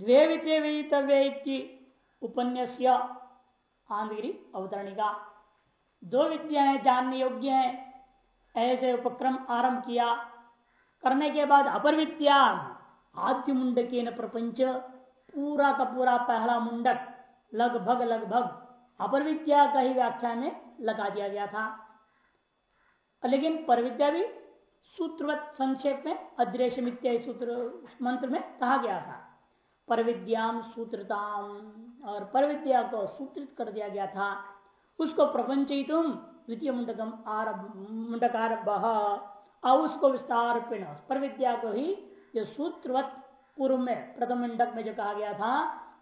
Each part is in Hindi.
द्वे वित्तीय वेदितव्य उपन्यास आंधगिरी अवतरणिका। दो विद्याएँ जानने योग्य हैं। ऐसे उपक्रम आरंभ किया। करने के बाद अपर विद्या आद्य मुंडक प्रपंच, पूरा का पूरा पहला मुंडक, लगभग लगभग, अपर विद्या का ही व्याख्या में लगा दिया गया था। लेकिन पर विद्या भी सूत्रवत संक्षेप में मित्या सूत्र मंत्र में कहा गया था। पर विद्याम सूत्रताम और पर विद्या को सूत्रित कर दिया गया था। उसको प्रपंच द्वितीय मुंडकम आरभ मुंडकारभ और उसको विस्तार पर विद्या को ही जो सूत्रवत पूर्व में, प्रथम मुंडक में जो कहा गया था,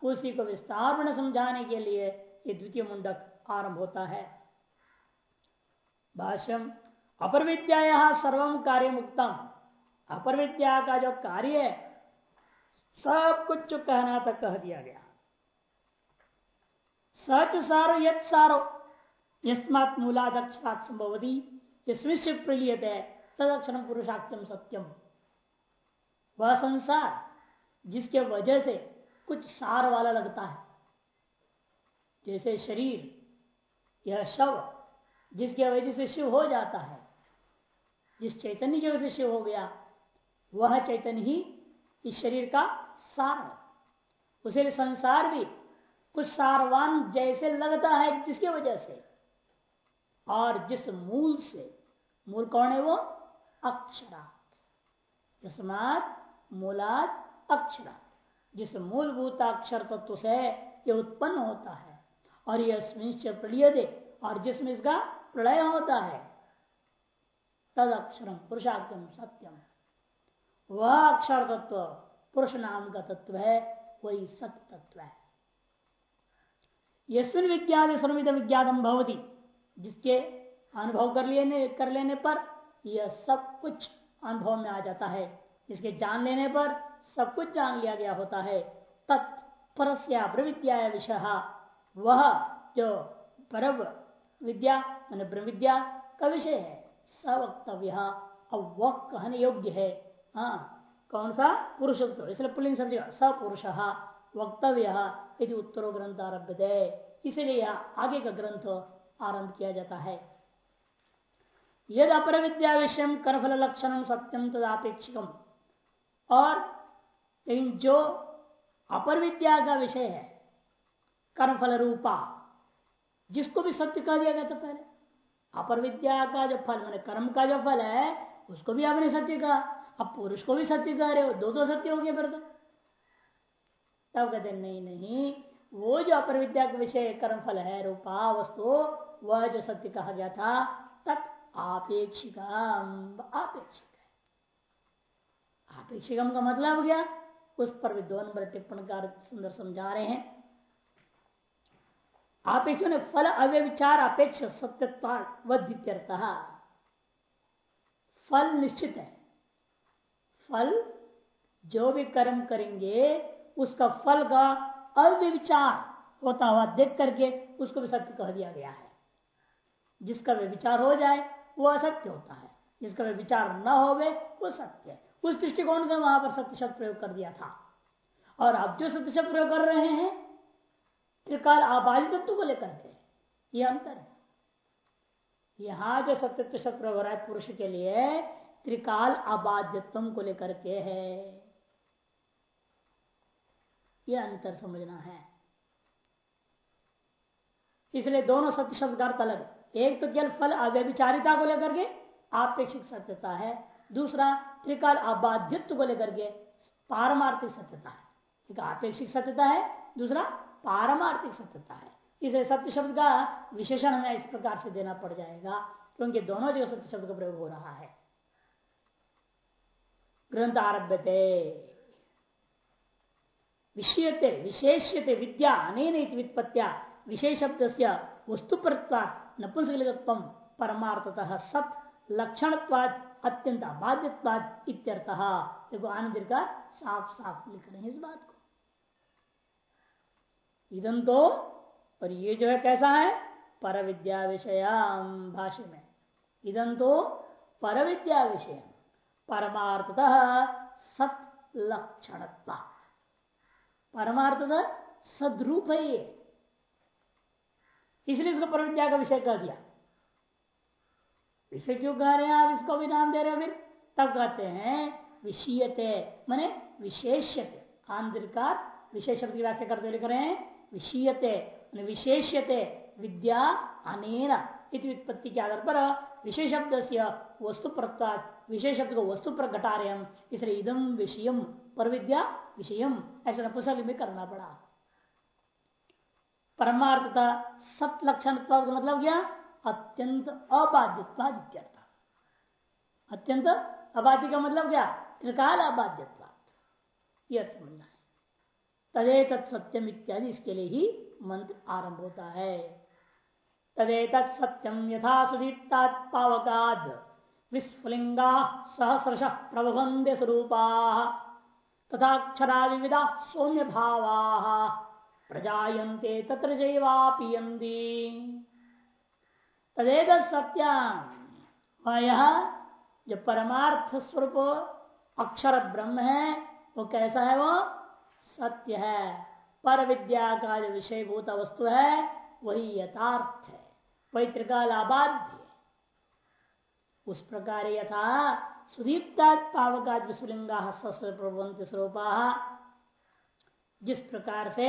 उसी को विस्तार समझाने के लिए ये द्वितीय मुंडक आरंभ होता है। भाष्यम अपर विद्या सर्वम कार्य मुक्तम अपर विद्या का जो कार्य है सब कुछ जो कहना था कह दिया गया। सच सारो यद सारो। यस्मात् मूलादक्षरात संभवती। इसमें प्रलियत है, तदक्षर पुरुषाख्यम सत्यम वह संसार, जिसके वजह से कुछ सार वाला लगता है। जैसे शरीर, यह शव, जिसके वजह से शिव हो जाता है, जिस चैतन्य की वजह से शिव हो गया, वह चैतन्य ही इस शरीर का सार है। उसे संसार भी कुछ सारवान जैसे लगता है जिसकी वजह से। और जिस मूल से, मूल कौन है वो? अक्षरात। तस्मात मूलात अक्षरात। जिस मूलभूत अक्षर तत्व से ये उत्पन्न होता है, और यह प्रलय दे और जिसमें इसका प्रलय होता है तद अक्षरम पुरुषार्थम सत्यम। वह अक्षर तत्व, पुरुष नाम का तत्व है, वही सत्य तत्व है। यशविन विज्ञान सर्वित विज्ञातम भवती, जिसके अनुभव कर लेने कर लेने पर यह सब कुछ अनुभव में आ जाता है। जिसके जान लेने पर सब कुछ जान लिया गया होता है। तत्परस्या प्रविद्या विषय, वह जो परव विद्या, मान ब्रह्म विद्या का विषय है सवक्तव्य अब वह कहने योग्य है। हाँ कौन सा? पुरुष इसलिए पुलिंग समझेगा। सपुरुष, वक्तव्य यदि उत्तरो ग्रंथ आरभ्य दे इसलिए आगे का ग्रंथ आरंभ किया जाता है। यद अपर विद्या विषय कर्मफल लक्षण सत्यम तदापेक्षिकम और लेकिन जो अपर विद्या का विषय है कर्मफल रूपा जिसको भी सत्य कह दिया गया था पहले अपर विद्या का जो फल, मैंने कर्म का जो फल है, उसको भी आपने सत्य कहा। अब पुरुष को भी सत्य कह रहे हो, दो दो सत्य हो गए फिर तो। तब कहते नहीं नहीं, वो जो अपर विद्या का विषय कर्म फल है, रूपा, वस्तु, वह जो सत्य कहा गया था तक आपेक्षिकम, आपेक्षिक आपेक्षिकम का मतलब क्या? उस पर भी दो नंबर टिप्पणकार सुंदर समझा रहे हैं। आपेक्ष फल अव्यविचार अपेक्ष सत्यत्वादित्यर्थ फल निश्चित है। फल जो भी कर्म करेंगे, उसका फल का अव्यविचार होता हुआ देख करके उसको भी सत्य कह दिया गया है। जिसका वे विचार हो जाए, वो असत्य होता है। जिसका वे विचार न हो वो सत्य है। उस दृष्टिकोण से वहाँ पर सत्य शब्द प्रयोग कर दिया था। और अब जो सत्य शब्द प्रयोग कर रहे हैं, त्रिकाल आबादी तत्व को लेकर के, ये अंतर है। यहाँ जो सत्य शब्द प्रयोग हो रहा है पुरुष के लिए त्रिकाल आबाध्यत्व को लेकर के है। यह अंतर समझना है। इसलिए दोनों सत्य शब्द का अर्थ अलग एक तो केवल फल, अव्यभिचारिता को लेकर के आपेक्षिक सत्यता है। दूसरा, त्रिकाल अबाध्यत्व को लेकर के पारमार्थिक सत्यता है। एक आपेक्षिक सत्यता है। दूसरा, पारमार्थिक सत्यता है। इसे सत्य शब्द का विशेषण हमें इस प्रकार से देना पड़ जाएगा, क्योंकि दोनों जगह सत्य शब्द का प्रयोग हो रहा है। ग्रंथ आरभ्य विषयते, विशेष्यते विद्या अनेन वित्पत्तिया विशेष शब्द से वस्तु नपुंसकत्व परमार्थतः सत लक्षणत्वाद अत्यंत अबाध्यवाद इत्यर्थ। देखो आनंद का साफ़ साफ़ लिख रहे हैं इस बात को। इदम तो और ये जो है कैसा है? पर विद्या विषय भाष्य में। इदम तो पर विद्या विषय परमार्थतः सत लक्षण परमार्थ सदरूप है ये इसलिए इसको परविद्या का विषय कह दिया। विषय क्यों कह रहे हैं आप? इसको भी नाम दे रहे हो फिर। तब कहते हैं, विषयते, मैने विशेष्यते। आंतरिकार विशेष शब्द की व्याख्या करते लिख रहे हैं, विषयते विशेष्यते, विद्या अनेन उत्पत्ति के आधार पर विशेष शब्द से वस्तु प्रत्यात विशेष शब्द को वस्तु पर घटा रहे हम इसलिए इदम विषयम पर विद्या विषयम। ऐसा नपुसली में करना पड़ा। परमार्थता सत लक्षण का मतलब क्या? अत्यंत अबाध्यत्वाद अत्यंत अबाध्य का मतलब क्या? त्रिकाल यह समझना है। तदे तत्सत्यम इत्यादि इसके लिए ही मंत्र आरंभ होता है। तदेत सत्यम यथा पावकाद। विस्फुलिंगा सहस्रश प्रभवंदे स्वरूपा। तथा अक्षरा विविधा सौम्य भावा प्रजायन्ते तत्र जैवापियन्ति। तदेत सत्यम। यह जो परमार्थ स्वरूप अक्षर ब्रह्म है वो कैसा है वो? सत्य। है पर विद्या का जो विषयभूत वस्तु है वही यथार्थ। है वही त्रिकालाबाध्य उस प्रकार यथा सुदीप्ता पावका विस्फुलिंगा प्रभवंत स्वरूपा। जिस प्रकार से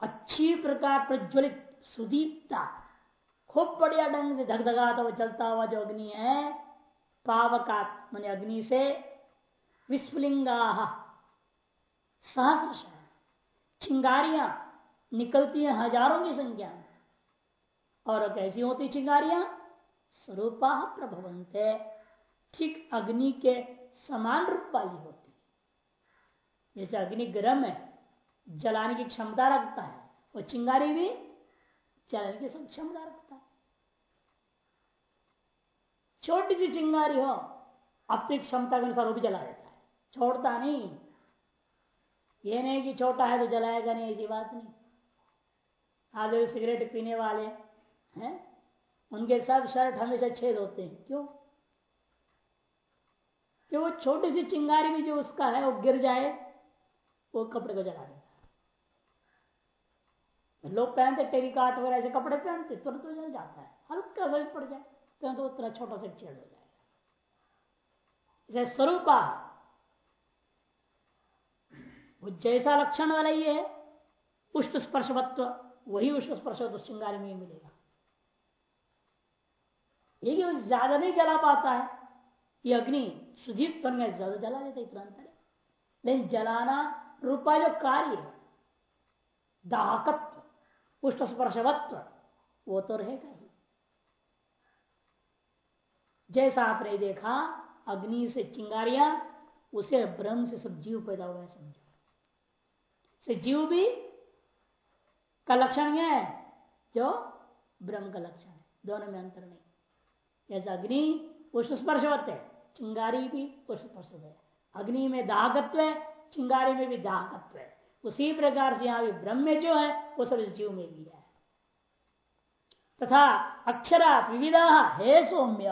अच्छी प्रकार प्रज्वलित सुदीप्ता खूब बढ़िया ढंग से धगधगाता हुआ चलता हुआ जो अग्नि है पावका मान अग्नि से विस्फुलिंगा सहस्र निकलती हैं हज़ारों की संख्या में। और कैसी होती चिंगारियाँ स्वरूपा प्रभवंत ठीक अग्नि के समान रूप वाली होती जैसे अग्नि गर्म है, जलाने की क्षमता रखता है, वो चिंगारी भी जलाने की क्षमता रखता है। छोटी सी चिंगारी हो, अपनी क्षमता के अनुसार वो भी जला देता है। छोड़ता नहीं। ये नहीं कि छोटा है तो जलाएगा नहीं, ऐसी बात नहीं। आगे सिगरेट पीने वाले हैं? उनके सब शर्ट हमेशा छेद होते हैं। क्यों? कि वो छोटी सी चिंगारी भी जो उसका है, वो गिर जाए, वो कपड़े को जला देता है। लोग पहनते टेरिकाट वगैरह ऐसे कपड़े पहनते, तुरंत तो जल जाता है। हल्का सा पड़ जाए तो उतना छोटा सा छेद हो जाएगा। स्वरूपा वो जैसा लक्षण वाला ये है पुष्ट स्पर्शवत्व, वही उसको स्पर्श तो श्रृंगार में मिलेगा। वो ज़्यादा नहीं जला पाता है। ये अग्नि सुजीव बन गए ज़्यादा जला देता इतना अंतर है। लेकिन जलाना रूपा जो कार्य दाहकत्व पुष्ट स्पर्शवत्व, वो तो रहेगा ही। जैसा आपने देखा, अग्नि से चिंगारियाँ, उसे ब्रह्म से सब जीव पैदा हुआ है, समझो। से जीव भी का लक्षण है? जो ब्रह्म का लक्षण है। दोनों में अंतर नहीं। जैसे अग्नि पुष्प स्पर्शवत है। चिंगारी भी पुष्प स्पर्श है। अग्नि में दाहकत्व है, चिंगारी में भी दाहकत्व है। उसी प्रकार से यहाँ भी ब्रह्म जो है, वो सब जीव में भी है। तथा अक्षरा विविधा, हे सौम्य,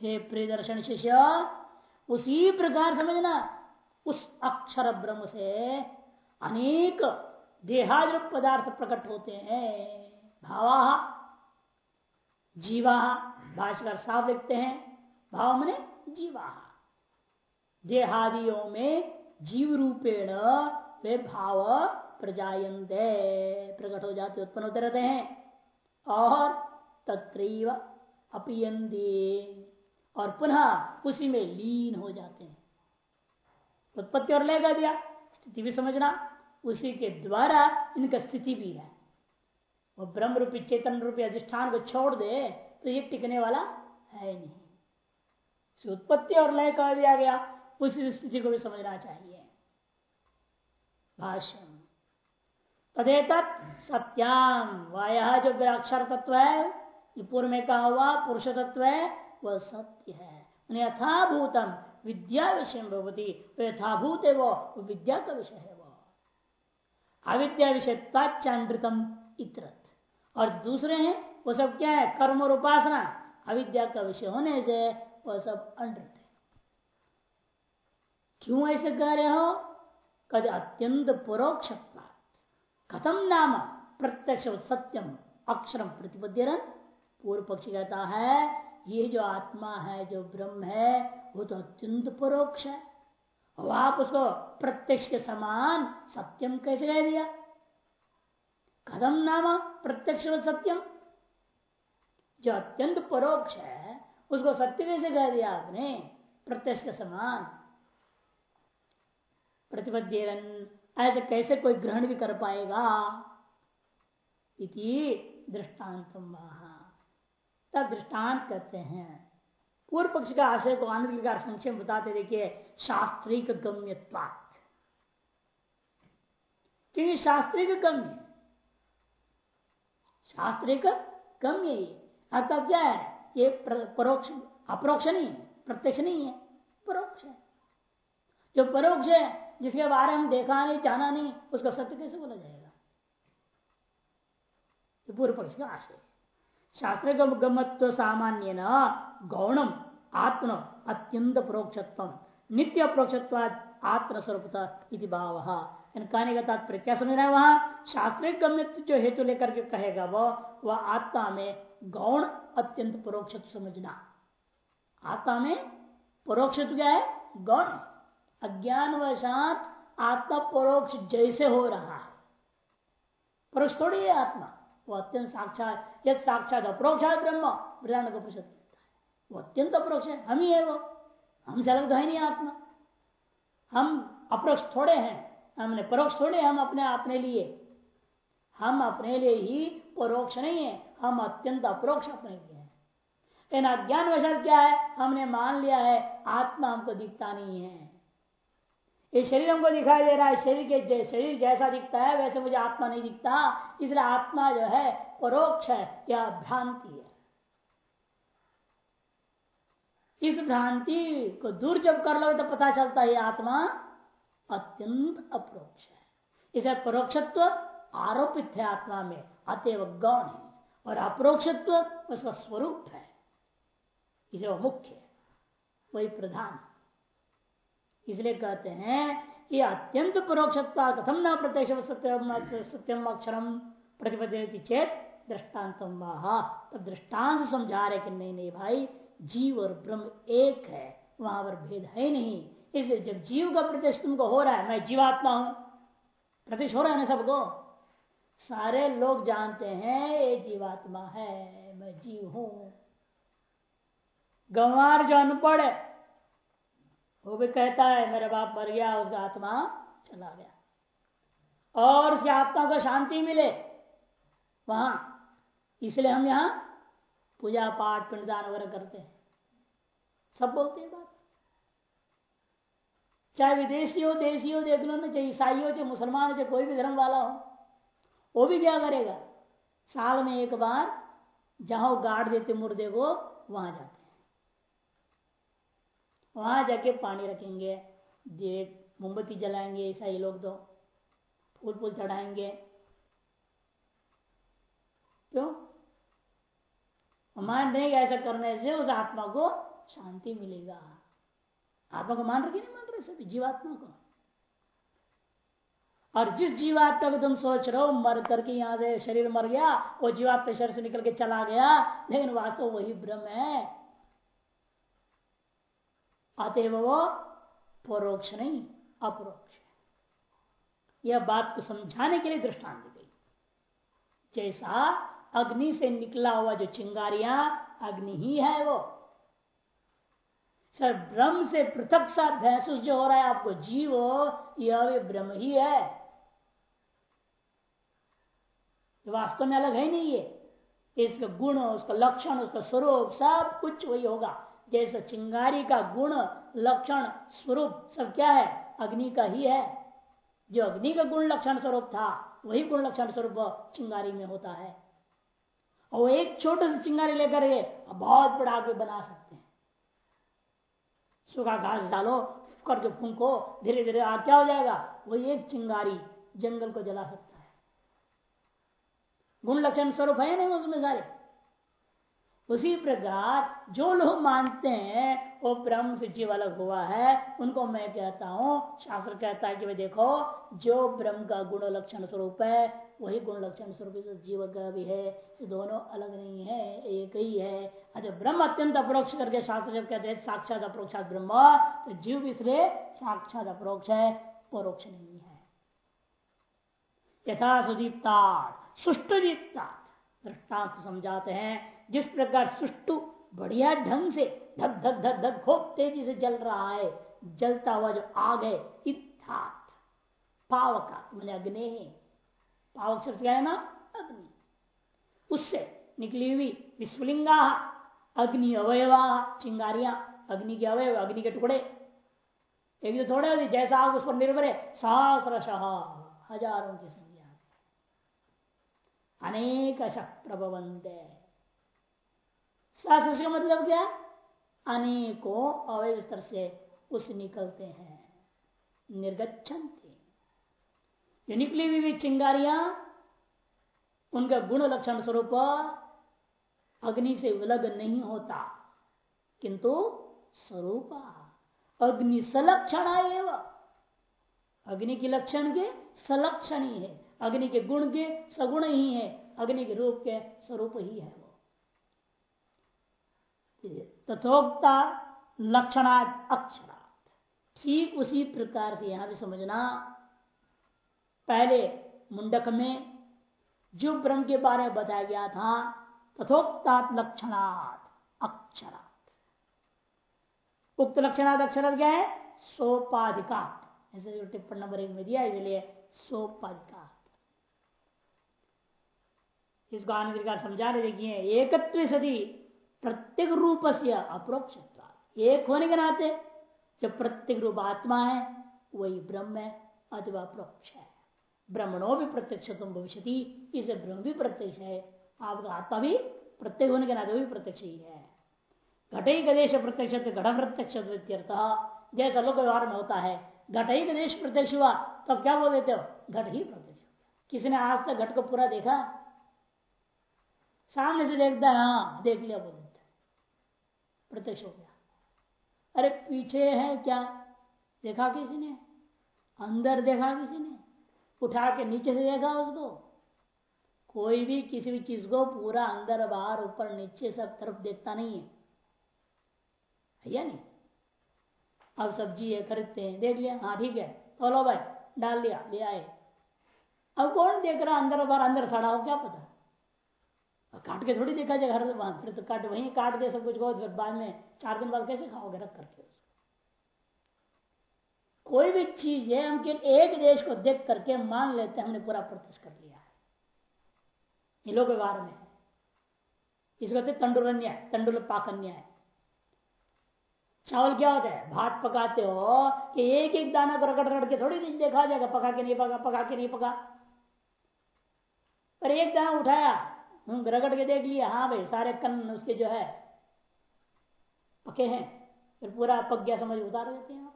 हे प्रियदर्शन शिष्य, उसी प्रकार समझना, उस अक्षर ब्रह्म से अनेक देहाद पदार्थ प्रकट होते हैं। भावा, जीवा भाषकर साफ़ लिखते हैं, भाव मने जीवा देहादियों में जीव रूपेण वे भाव प्रजायंते प्रकट हो जाते, उत्पन्न होते रहते हैं। और तत्रीव अपियंदी और पुनः उसी में लीन हो जाते हैं। उत्पत्ति और लेगा दिया, स्थिति भी समझना, उसी के द्वारा इनका स्थिति भी है। वो ब्रह्म रूपी चेतन रूपी अधिष्ठान को छोड़ दे तो ये टिकने वाला है नहीं। उत्पत्ति और लय कह दिया गया। उस स्थिति को भी समझना चाहिए। भाष्य तदेत सत्याम वाय जो अक्षर तत्व है पूर्व में कहा हुआ पुरुष तत्व है, वह सत्य है। यथाभूतम विद्या विषय भगवती तो यथाभूत है वो विद्या का विषय है वो। अविद्या विषय चांद्रतम इतरत। और दूसरे हैं वो सब क्या है? कर्म और उपासना। अविद्या का विषय होने से वह सब अनृत है। क्यों ऐसे कह रहे हो? कद अत्यंत परोक्ष कथम नाम प्रत्यक्ष सत्यम अक्षरम प्रतिपद्यरन। पूर्व पक्ष कहता है, ये जो आत्मा है, जो ब्रह्म है, वो तो अत्यंत परोक्ष है। आप उसको प्रत्यक्ष के समान सत्यम कैसे कह दिया? कदम नाम प्रत्यक्ष सत्यम जो अत्यंत परोक्ष है, उसको सत्य कैसे कह दिया आपने, प्रत्यक्ष के समान। प्रतिपद्यन ऐसे कैसे कोई ग्रहण भी कर पाएगा? इति दृष्टांत तब दृष्टांत कहते हैं। पूर्व पक्ष का आशय को आनंद विकार संक्षेप बताते देखिए, शास्त्रिक गम्यत्वात्। क्योंकि शास्त्रिक गम्य शास्त्रिक गम्य अर्थात क्या है ये परोक्ष अप्रोक्ष नहीं प्रत्यक्ष नहीं है। परोक्ष है। जो परोक्ष है, जिसके बारे में देखा नहीं, जाना नहीं, उसका सत्य कैसे बोला जाएगा? पूर्व पक्ष का आशय शास्त्र गमत्व सामान्य न, गौणम आत्म अत्यंत प्रोक्षत्व नित्य अप्रोक्षत्वाद आत्मस्वरूपता भाव। कहने का तात्पर्य क्या समझ रहे हैं वहाँ? शास्त्रीय गम्यत्व जो हेतु लेकर के कहेगा वो, वह आत्मा में गौण अत्यंत परोक्ष समझना। आत्मा में परोक्ष क्या है? गौण। अज्ञान वशात आत्मा परोक्ष जैसे हो रहा है। परोक्ष थोड़ी है आत्मा। वो अत्यंत साक्षात, यद साक्षात अप्रोक्षात ब्रह्म वृदान का परिषद वो अत्यंत अप्रोक्ष है। हम ही है वो। हमसे अलग तो है नहीं आत्मा। हम अप्रोक्ष थोड़े हैं। हमने परोक्ष थोड़े हम अपने अपने लिए। हम अपने लिए ही परोक्ष नहीं है, हम अत्यंत अप्रोक्ष अपने लिए हैं। लेकिन अज्ञान वशत क्या है? हमने मान लिया है, आत्मा हमको दिखता नहीं है। ये शरीर हमको दिखाई दे रहा है, शरीर के शरीर जैसा दिखता है, वैसे मुझे आत्मा नहीं दिखता। इसलिए आत्मा जो है, परोक्ष है, या भ्रांति है। इस भ्रांति को दूर जब कर लो तो पता चलता है आत्मा अत्यंत अप्रोक्ष है। इसे परोक्षत्व आरोपित है आत्मा में। अतएव गौण है और अप्रोक्षत्व उसका स्वरूप है। इसे वो मुख्य है, वही प्रधान इसलिए कहते हैं कि अत्यंत परोक्षत्व कथम न प्रत्यक्ष सत्यम अक्षरम प्रतिपद्य चेत दृष्टांत तब दृष्टांत समझा रहे कि नहीं नहीं भाई, जीव और ब्रह्म एक है, वहाँ पर भेद है नहीं। इसलिए जब जीव का प्रत्यक्ष तुमको हो रहा है, मैं जीवात्मा हूँ, प्रत्यक्ष हो रहा है ना सबको? सारे लोग जानते हैं ये जीवात्मा है, मैं जीव हूँ। गंवार जो अनपढ़ वो भी कहता है, मेरा बाप मर गया, उसका आत्मा चला गया। और उसकी आत्मा को शांति मिले, वहाँ। इसलिए हम यहाँ पूजा पाठ, पिंडदान वगैरह करते हैं। सब बोलते हैं बात। चाहे विदेशी हो, देशी हो, देख लो ना, चाहे ईसाई हो, चाहे मुसलमान हो, चाहे कोई भी धर्म वाला हो। वो भी क्या करेगा? साल में एक बार जहाँ गाड़ देते मुर्दे को, वहाँ जाते हैं। वहाँ जाके पानी रखेंगे मोमबत्ती जलाएँगे, ईसाई लोग तो फूल फूल चढ़ाएँगे। क्यों? मान रहे ऐसा करने से उस आत्मा को शांति मिलेगा। आत्मा को मान रहे नहीं मान रहे, सभी जीवात्मा को। और जिस जीवात्मा को तुम सोच रहे हो, मर करके यहाँ से शरीर मर गया, वो जीवात्मा शरीर से निकल के चला गया, लेकिन वास्तव वही ब्रह्म है। अतएव वो परोक्ष नहीं, अपरोक्ष यह बात को समझाने के लिए दृष्टांत दी गई। जैसा अग्नि से निकला हुआ जो चिंगारियाँ, अग्नि ही है वो। सर, ब्रह्म से पृथक सा महसूस जो हो रहा है, आपको जीव, यह भी ब्रह्म ही है। वास्तव में अलग है नहीं ये। इसका गुण, उसका लक्षण, उसका स्वरूप, सब कुछ वही होगा। जैसे चिंगारी का गुण, लक्षण, स्वरूप, सब क्या है? अग्नि का ही है। जो अग्नि का गुण, लक्षण स्वरूप था, वही गुण, लक्षण स्वरूप चिंगारी में होता है। और वो एक छोटे से चिंगारी लेकर बहुत बड़ा आगे बना सकते हैं। सूखा घास डालो, करके फूको धीरे धीरे आग क्या हो जाएगा? वही एक चिंगारी, जंगल को जला सकता गुण लक्षण स्वरूप है नहीं उसमें सारे। उसी प्रकार जो लोग मानते हैं, वो ब्रह्म से जीव अलग हुआ है, उनको मैं कहता हूँ, शास्त्र कहता है कि भाई देखो, जो ब्रह्म का गुण लक्षण स्वरूप है, वही गुण लक्षण स्वरूप जीव का भी है। दोनों अलग नहीं है, एक ही है। अच्छा ब्रह्म अत्यंत अप्रोक्ष करके शास्त्र जब कहते हैं, साक्षात अप्रोक्षात ब्रह्म तो जीव इसलिए साक्षात अप्रोक्ष है, परोक्ष नहीं है। यथा सुदीप्ता सुष्टु दीप्ता दृष्टांत समझाते हैं, जिस प्रकार सुष्टु बढ़िया ढंग से धक धक धक धक, खूब तेज़ी से जल रहा है, जलता हुआ जो आग है, इत्थात। पावका, मैंने अग्नि है। पावक शब्द क्या है ना? अग्नि। उससे निकली हुई विस्फुलिंगा, अग्नि अवयवा, चिंगारियाँ, अग्नि के अवयव, अग्नि के टुकड़े। एक तो थोड़े जैसा आग उस पर निर्भर है सहस्रश हज़ारों की अनेक प्रभवंत सहस्र का मतलब क्या? अनेकों अवय स्तर से उस निकलते हैं, निर्गछन्ति। जो निकली हुई चिंगारियाँ, उनका गुण लक्षण स्वरूप अग्नि से अलग नहीं होता, किंतु स्वरूप। अग्नि सलक्षण अग्नि के लक्षण के सलक्षण ही है। अग्नि के गुण के सगुण ही है। अग्नि के रूप के स्वरूप ही है वो। तथोक्ता लक्षणात् अक्षरात ठीक उसी प्रकार से यहाँ भी समझना, पहले मुंडक में जो ब्रह्म के बारे में बताया गया था तथोक्ता लक्षणात् अक्षरात उक्त लक्षणात् अक्षर क्या है? सोपाधिकात। ऐसे जो टिप्पण नंबर एक में दिया इसलिए सोपाधिकात। इसको आनंद समझा रहे देखिए एकत्व सदी प्रत्येक रूप से अप्रोक्ष एक होने के नाते जो प्रत्येक रूप आत्मा है, वही ब्रह्म है अथवा अप्रोक्ष है। ब्रह्मणो भी प्रत्यक्ष, तुम भविष्य इसे ब्रह्म भी प्रत्यक्ष है। आपका आत्मा भी प्रत्येक होने के नाते भी प्रत्यक्ष ही है। घट गणेश प्रत्यक्ष घट प्रत्यक्ष जैसा लोक व्यवहार में होता है घट ही गणेश प्रत्यक्ष हुआ, तब क्या बोल देते हो? घट ही प्रत्यक्ष किसी ने आज तक घट को पूरा देखा? सामने से देखता है हाँ देख लिया बोल देते प्रत्यक्ष हो गया। अरे पीछे है क्या? देखा किसी ने? अंदर देखा किसी ने? उठा के नीचे से देखा उसको? कोई भी किसी भी चीज़ को पूरा अंदर, बाहर, ऊपर, नीचे सब तरफ़ देखता नहीं है। या नहीं? अब सब्ज़ी है, खरीदते हैं, देख लिया। हाँ ठीक है। तो लो भाई, डाल दिया, ले आए। अब कौन देख रहा अंदर बाहर? अंदर खड़ा हो, क्या पता? काट के थोड़ी देखा जाए घर फिर तो काट, वहीं काट दे सब कुछ फिर बाद में चार दिन बाद कैसे खाओगे? रख करके कोई भी चीज़ है हम केवल एक देश को देख करके मान लेते हमने पूरा प्रत्यक्ष कर लिया है। ये लोग व्यवहार में है। इसको कहते तंडुल न्याय तंडुल पाक न्याय। चावल क्या होता है? भात पकाते हो कि एक एक दाना को रगड़ रगड़ के थोड़ी दिन देखा जाएगा, पका के नहीं पका पका के नहीं पका। पर एक दाना उठाया रगड़ के देख लिया हाँ भाई, सारे कन्न उसके जो है, पके हैं, फिर पूरा पक गया, समझ, उतार देते हैं आप।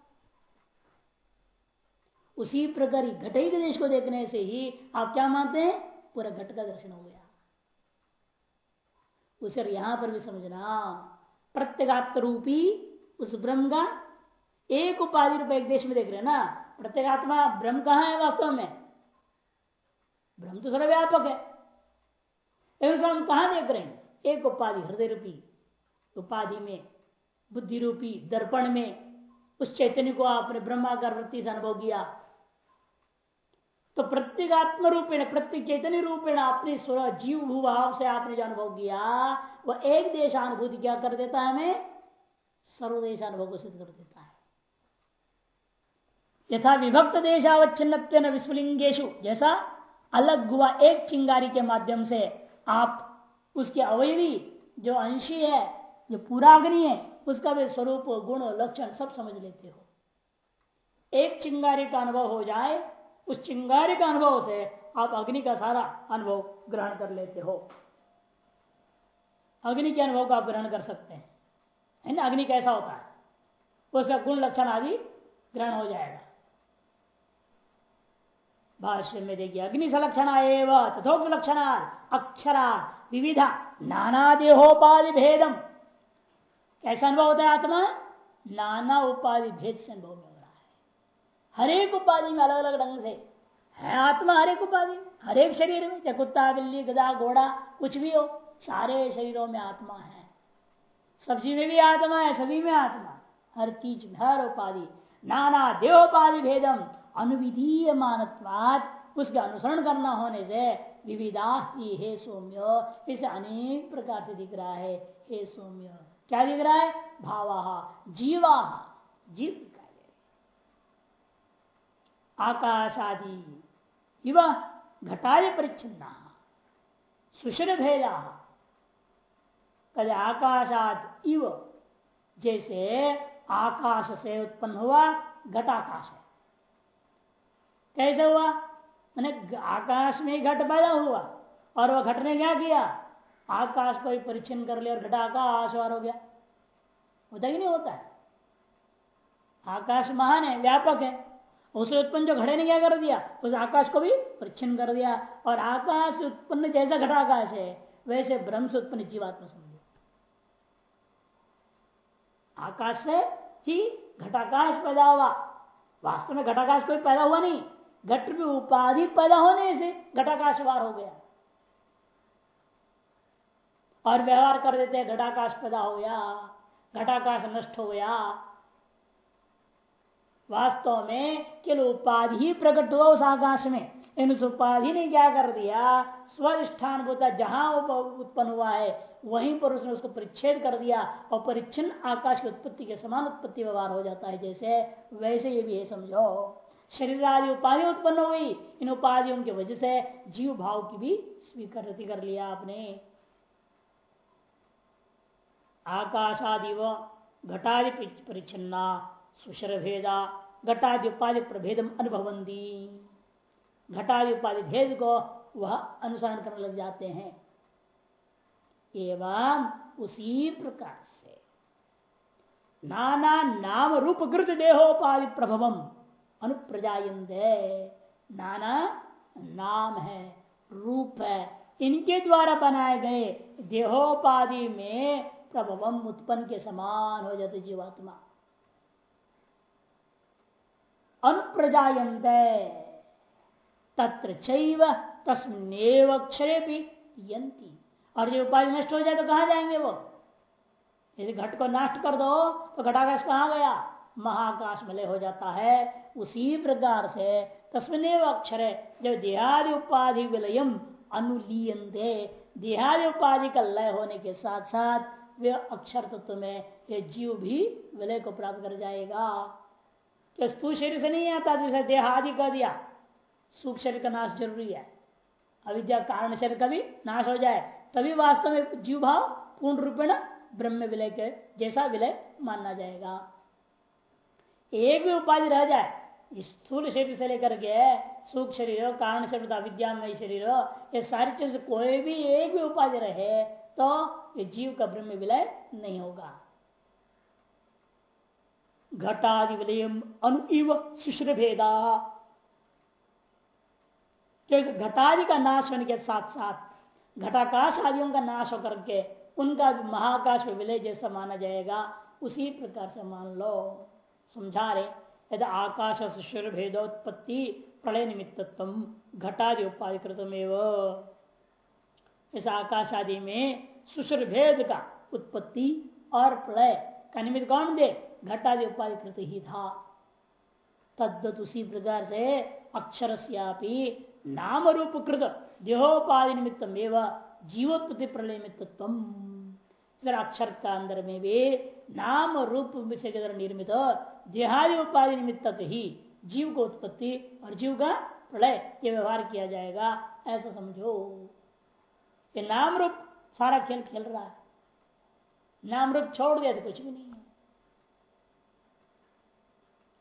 उसी प्रकार घट ही देश को देखने से ही आप क्या मानते हैं? पूरा घट का दर्शन हो गया। उसे यहाँ पर भी समझना, प्रत्येगात्म रूपी उस ब्रह्म का एक उपाधि रूप एक देश में देख रहे हैं ना, प्रत्येगात्मा ब्रह्म कहा है वास्तव में? ब्रह्म तो सर्वव्यापक है। लेकिन हम कहा देख रहे हैं? एक उपाधि, हृदय रूपी। उपाधि में, बुद्धि रूपी, दर्पण में। उस चैतन्य को आपने ब्रह्माकार वृत्ति से अनुभव किया। तो प्रत्येगात्म रूपेण, प्रत्येक चैतन्य रूपेण स्वर जीव भूभाव से आपने जो अनुभव किया, वह एक देशानुभूति क्या कर देता है हमें? सर्वदेशानुभव को सिद्ध कर देता है। यथा विभक्त देशावच्छिन्न विस्फुलिंगेशु जैसा अलग हुआ एक चिंगारी के माध्यम से आप उसके अवयवी जो अंशी है, जो पुराग्नि है, उसका भी स्वरूप, गुण, लक्षण सब समझ लेते हो। एक चिंगारी का अनुभव हो जाए, उस चिंगारी का अनुभव से आप अग्नि का सारा अनुभव ग्रहण कर लेते हो। अग्नि के अनुभव को आप ग्रहण कर सकते हैं। है ना? अग्नि कैसा होता है? उसका गुण, लक्षण आदि ग्रहण हो जाएगा। भाष्य में देखिए अग्नि संलक्षण तथोक्त लक्षण अक्षरा विविधा नाना देहोपाधि भेदम कैसा अनुभव होता है आत्मा? नाना उपाधि भेद से अनुभव हो रहा है। हर एक उपाधि में अलग अलग ढंग से। है आत्मा हरेक उपाधि हरेक शरीर में? चाहे कुत्ता, बिल्ली गदा घोड़ा, कुछ भी हो, सारे शरीरों में आत्मा है। सब्ज़ी में भी आत्मा है, सभी में आत्मा। हर चीज़ में, हर उपाधि। नाना देहोपाधि भेदम अनुविधीय मानत्वात उसके अनुसरण करना होने से विविधा ही हे सौम्य। इसे अनेक प्रकार से दिख रहा है, हे सौम्य। क्या दिख रहा है? भावा, जीवा, जीव दिखाई दे आकाशादि इव घटाय परिच्छिन्ना सुशिर भेदा। कद आकाशाद इव, जैसे आकाश से उत्पन्न हुआ, घटाकाश है। कैसे हुआ? मैंने आकाश में घट पैदा हुआ। और वह घट ने क्या किया? आकाश को ही परिचन्न कर लिया और घटाकाश और हो गया। होता ही नहीं होता है। आकाश महान है, व्यापक है। उसे उत्पन्न जो घड़े ने क्या कर दिया? उस आकाश को भी परिच्छिन्न कर दिया। और आकाश उत्पन्न जैसा घटाकाश है, वैसे ब्रह्म से उत्पन्न जीवात्मा समझो आकाश से ही घटाकाश पैदा हुआ। वास्तव में घटाकाश कोई पैदा हुआ नहीं। घट में उपाधि पैदा होने से घटाकाशवार हो गया। और व्यवहार कर देते हैं, घटाकाश पैदा हो गया, घटाकाश नष्ट हो गया। वास्तव में केवल उपाधि ही प्रकट हुआ उस आकाश में। इन उस उपाधि ने क्या कर दिया? स्वस्थान होता जहाँ उत्पन्न हुआ है, वहीं पर उसने उसको परिच्छेद कर दिया और परिच्छिन्न आकाश की उत्पत्ति के समान उत्पत्ति व्यवहार हो जाता है, जैसे, वैसे ये भी है, समझो। शरीर आदि उपाधि उत्पन्न हुई। इन उपाधियों की वजह से जीव भाव की भी स्वीकृति कर लिया आपने। आकाशादि व घटादि परिच्छिन्ना सुशर भेदा घटादि उपाधि प्रभेदम अनुभवंती घटादि उपाधि भेद को वह अनुसरण करने लग जाते हैं। एवं उसी प्रकार से नाना नाम रूप कृत देहोपाधि प्रभवम अनुप्रजायंदे नाना नाम है, रूप है। इनके द्वारा बनाए गए देहोपाधि में प्रभवम उत्पन्न के समान हो जाते जीवात्मा। अनुप्रजायंत तत्र चैव तस्मेव अक्षरे भी यंती और जो उपाधि नष्ट हो जाए तो कहा जाएँगे वो? यदि घट को नष्ट कर दो तो घटाकाश कहा गया? महाकाश मलय हो जाता है, उसी प्रकार से तस्मिन अक्षर, जब देहादि उपाधि विलयम अनुलीयते देहादि उपाधि का लय होने के साथ साथ वे अक्षर तत्व में ये जीव भी विलय को प्राप्त कर जाएगा। तो स्थूल शरीर से नहीं आता जैसे देहादि कर दिया। सूक्ष्म शरीर का नाश ज़रूरी है। अविद्या कारण शरीर का भी नाश हो जाए, तभी वास्तव में जीव भाव पूर्ण रूपेण ब्रह्म विलय के जैसा विलय मानना जाएगा। एक भी उपाधि रह जाए स्थूल शरीर से लेकर के सूक्ष्म शरीर कारण शरीर विद्यामय शरीर हो, ये सारी चीज़ कोई भी एक भी उपाधि रहे तो ये जीव का ब्रह्म विलय नहीं होगा। घटादि विलय अनु सुश्र भेदा। क्योंकि घटादि का नाश होने के साथ साथ घटाकाश आदियों का नाश होकर के उनका महाकाश विलय जैसा माना जाएगा, उसी प्रकार से मान लो। समझा रहे यदि आकाश सुश्र भेदोत्पत्ति प्रलय निमित्तत्व घटादि उपाधि कृतमेव इस आकाश आदि में सुश्र भेद का उत्पत्ति और प्रलय का निमित्त कौन दे? घटादि उपाधि कृत ही था। तद्वत उसी प्रकार से अक्षर नाम रूप कृत देहोपाधि निमित्त जीवोत्पत्ति प्रलय निमित्तत्व अक्षर का अंदर में भी नाम रूप से निर्मित देहादि उपाधि निमित्त ही जीव को उत्पत्ति और जीव का प्रलय ये व्यवहार किया जाएगा। ऐसा समझो। ये नाम रूप सारा खेल खेल रहा है। नाम रूप छोड़ दिया तो कुछ भी नहीं है।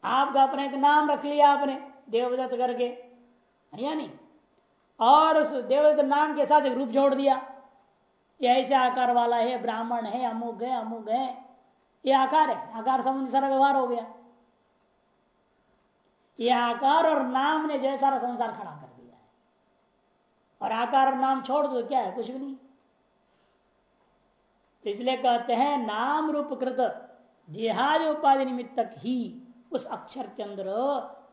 आपका अपने एक नाम रख लिया आपने, देवदत्त करके। या नहीं और उस देवदत्त नाम के साथ एक रूप जोड़ दिया। ये ऐसे आकार वाला है, ब्राह्मण है अमुक है अमुक है। ये आकार है। आकार संबंधी सारा व्यवहार हो गया। ये आकार और नाम ने जो सारा संसार खड़ा कर दिया है। और आकार और नाम छोड़ दो, क्या है? कुछ भी नहीं। तो इसलिए कहते हैं, नाम रूप कृत देहादि उपाधि निमित्तक ही उस अक्षर के अंदर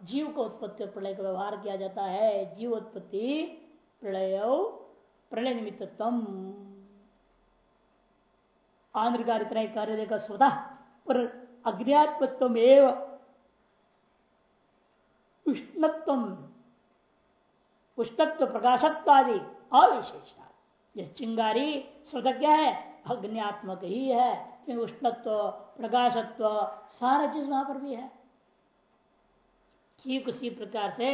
जीव को उत्पत्ति प्रलय का व्यवहार किया जाता है। जीव उत्पत्ति, प्रलय प्रलय निमित्तम ही कार्य देखा स्वतः पर अग्नियात्मत्व एवं उष्णत्व उष्णत्व प्रकाशत्व आदि अविशेषा जिस चिंगारी स्वतः क्या है, अग्नियात्मक ही है, क्योंकि उष्णत्व, प्रकाशत्व, सारा चीज़ वहाँ पर भी है। ठीक उसी प्रकार से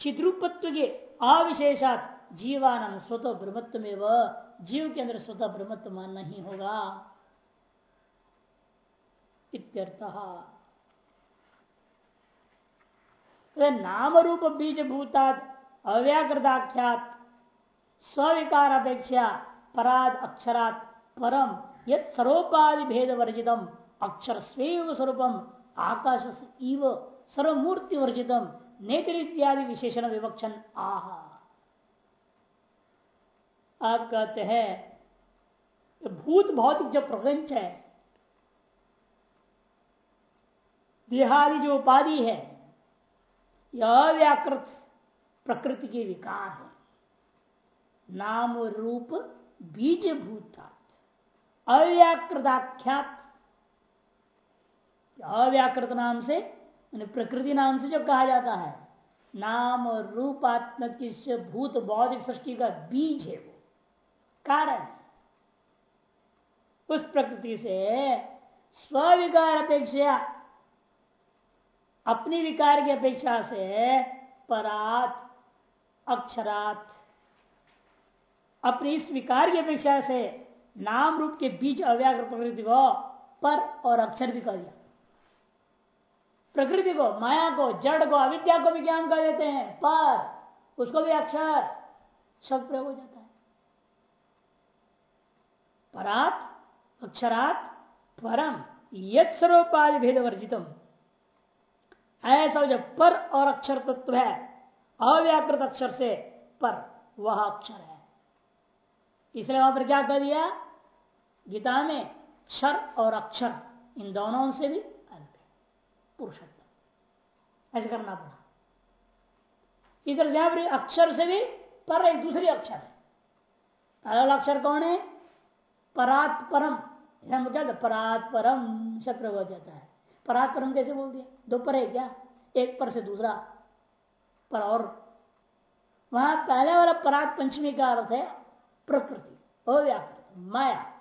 चिद्रूपत्व के अविशेषात जीवान स्वतः ब्रह्मत्व में जीव के अंदर स्वतः ब्रह्मत्व मानना ही होगा। इत्यर्थ नाम रूप बीज भूतात अव्याकृताख्यात स्विकार अपेक्षा पराद अक्षरात परम यद भेद वर्जितम अक्षर स्व स्वरूपम आकाश इव सर्वमूर्ति वर्जितम नेत्र इत्यादि विशेषण विवक्षण आह। आप कहते हैं भूत भौतिक जो प्रपंच है, देहादि जो उपाधि है यह व्याकृत प्रकृति के विकार है। नाम रूप बीज भूता अव्याकृताख्यात। अव्याकृत नाम से प्रकृति नाम से जो कहा जाता है, नाम रूपात्मक भूत बौद्धिक सृष्टि का बीज है वो। कारण उस प्रकृति से स्विकार अपेक्षा अपनी विकार की अपेक्षा से परात, अक्षरात। अपनी इस विकार की अपेक्षा से नाम रूप के बीच अव्याग्र प्रकृति को पर और अक्षर भी कह दिया। प्रकृति को, माया को, जड़ को, अविद्या को भी ज्ञान कर देते हैं, पर उसको भी अक्षर शब्द प्रयोग हो जाता है। परात, अक्षरात, परम यद सर्वोपाधि भेद वर्जितम ऐसा जो पर और अक्षर तत्व है, अव्याकृत अक्षर से पर, वह अक्षर है। इसलिए वहाँ पर क्या कर दिया? गीता में क्षर और अक्षर, इन दोनों से भी अलग है। पुरुषोत्तम। ऐसे करना पड़ा। इधर जहाँ पर अक्षर से भी पर, एक दूसरी अक्षर है। अलग अक्षर कौन है? परात परम क्या? परात परम शब्द हो जाता है। परात परम कैसे बोल दिया? दो पर है क्या? एक पर से दूसरा। पर और। वहाँ पहले वाला पराग पंचमी का अर्थ है प्रकृति अव्याकृत माया।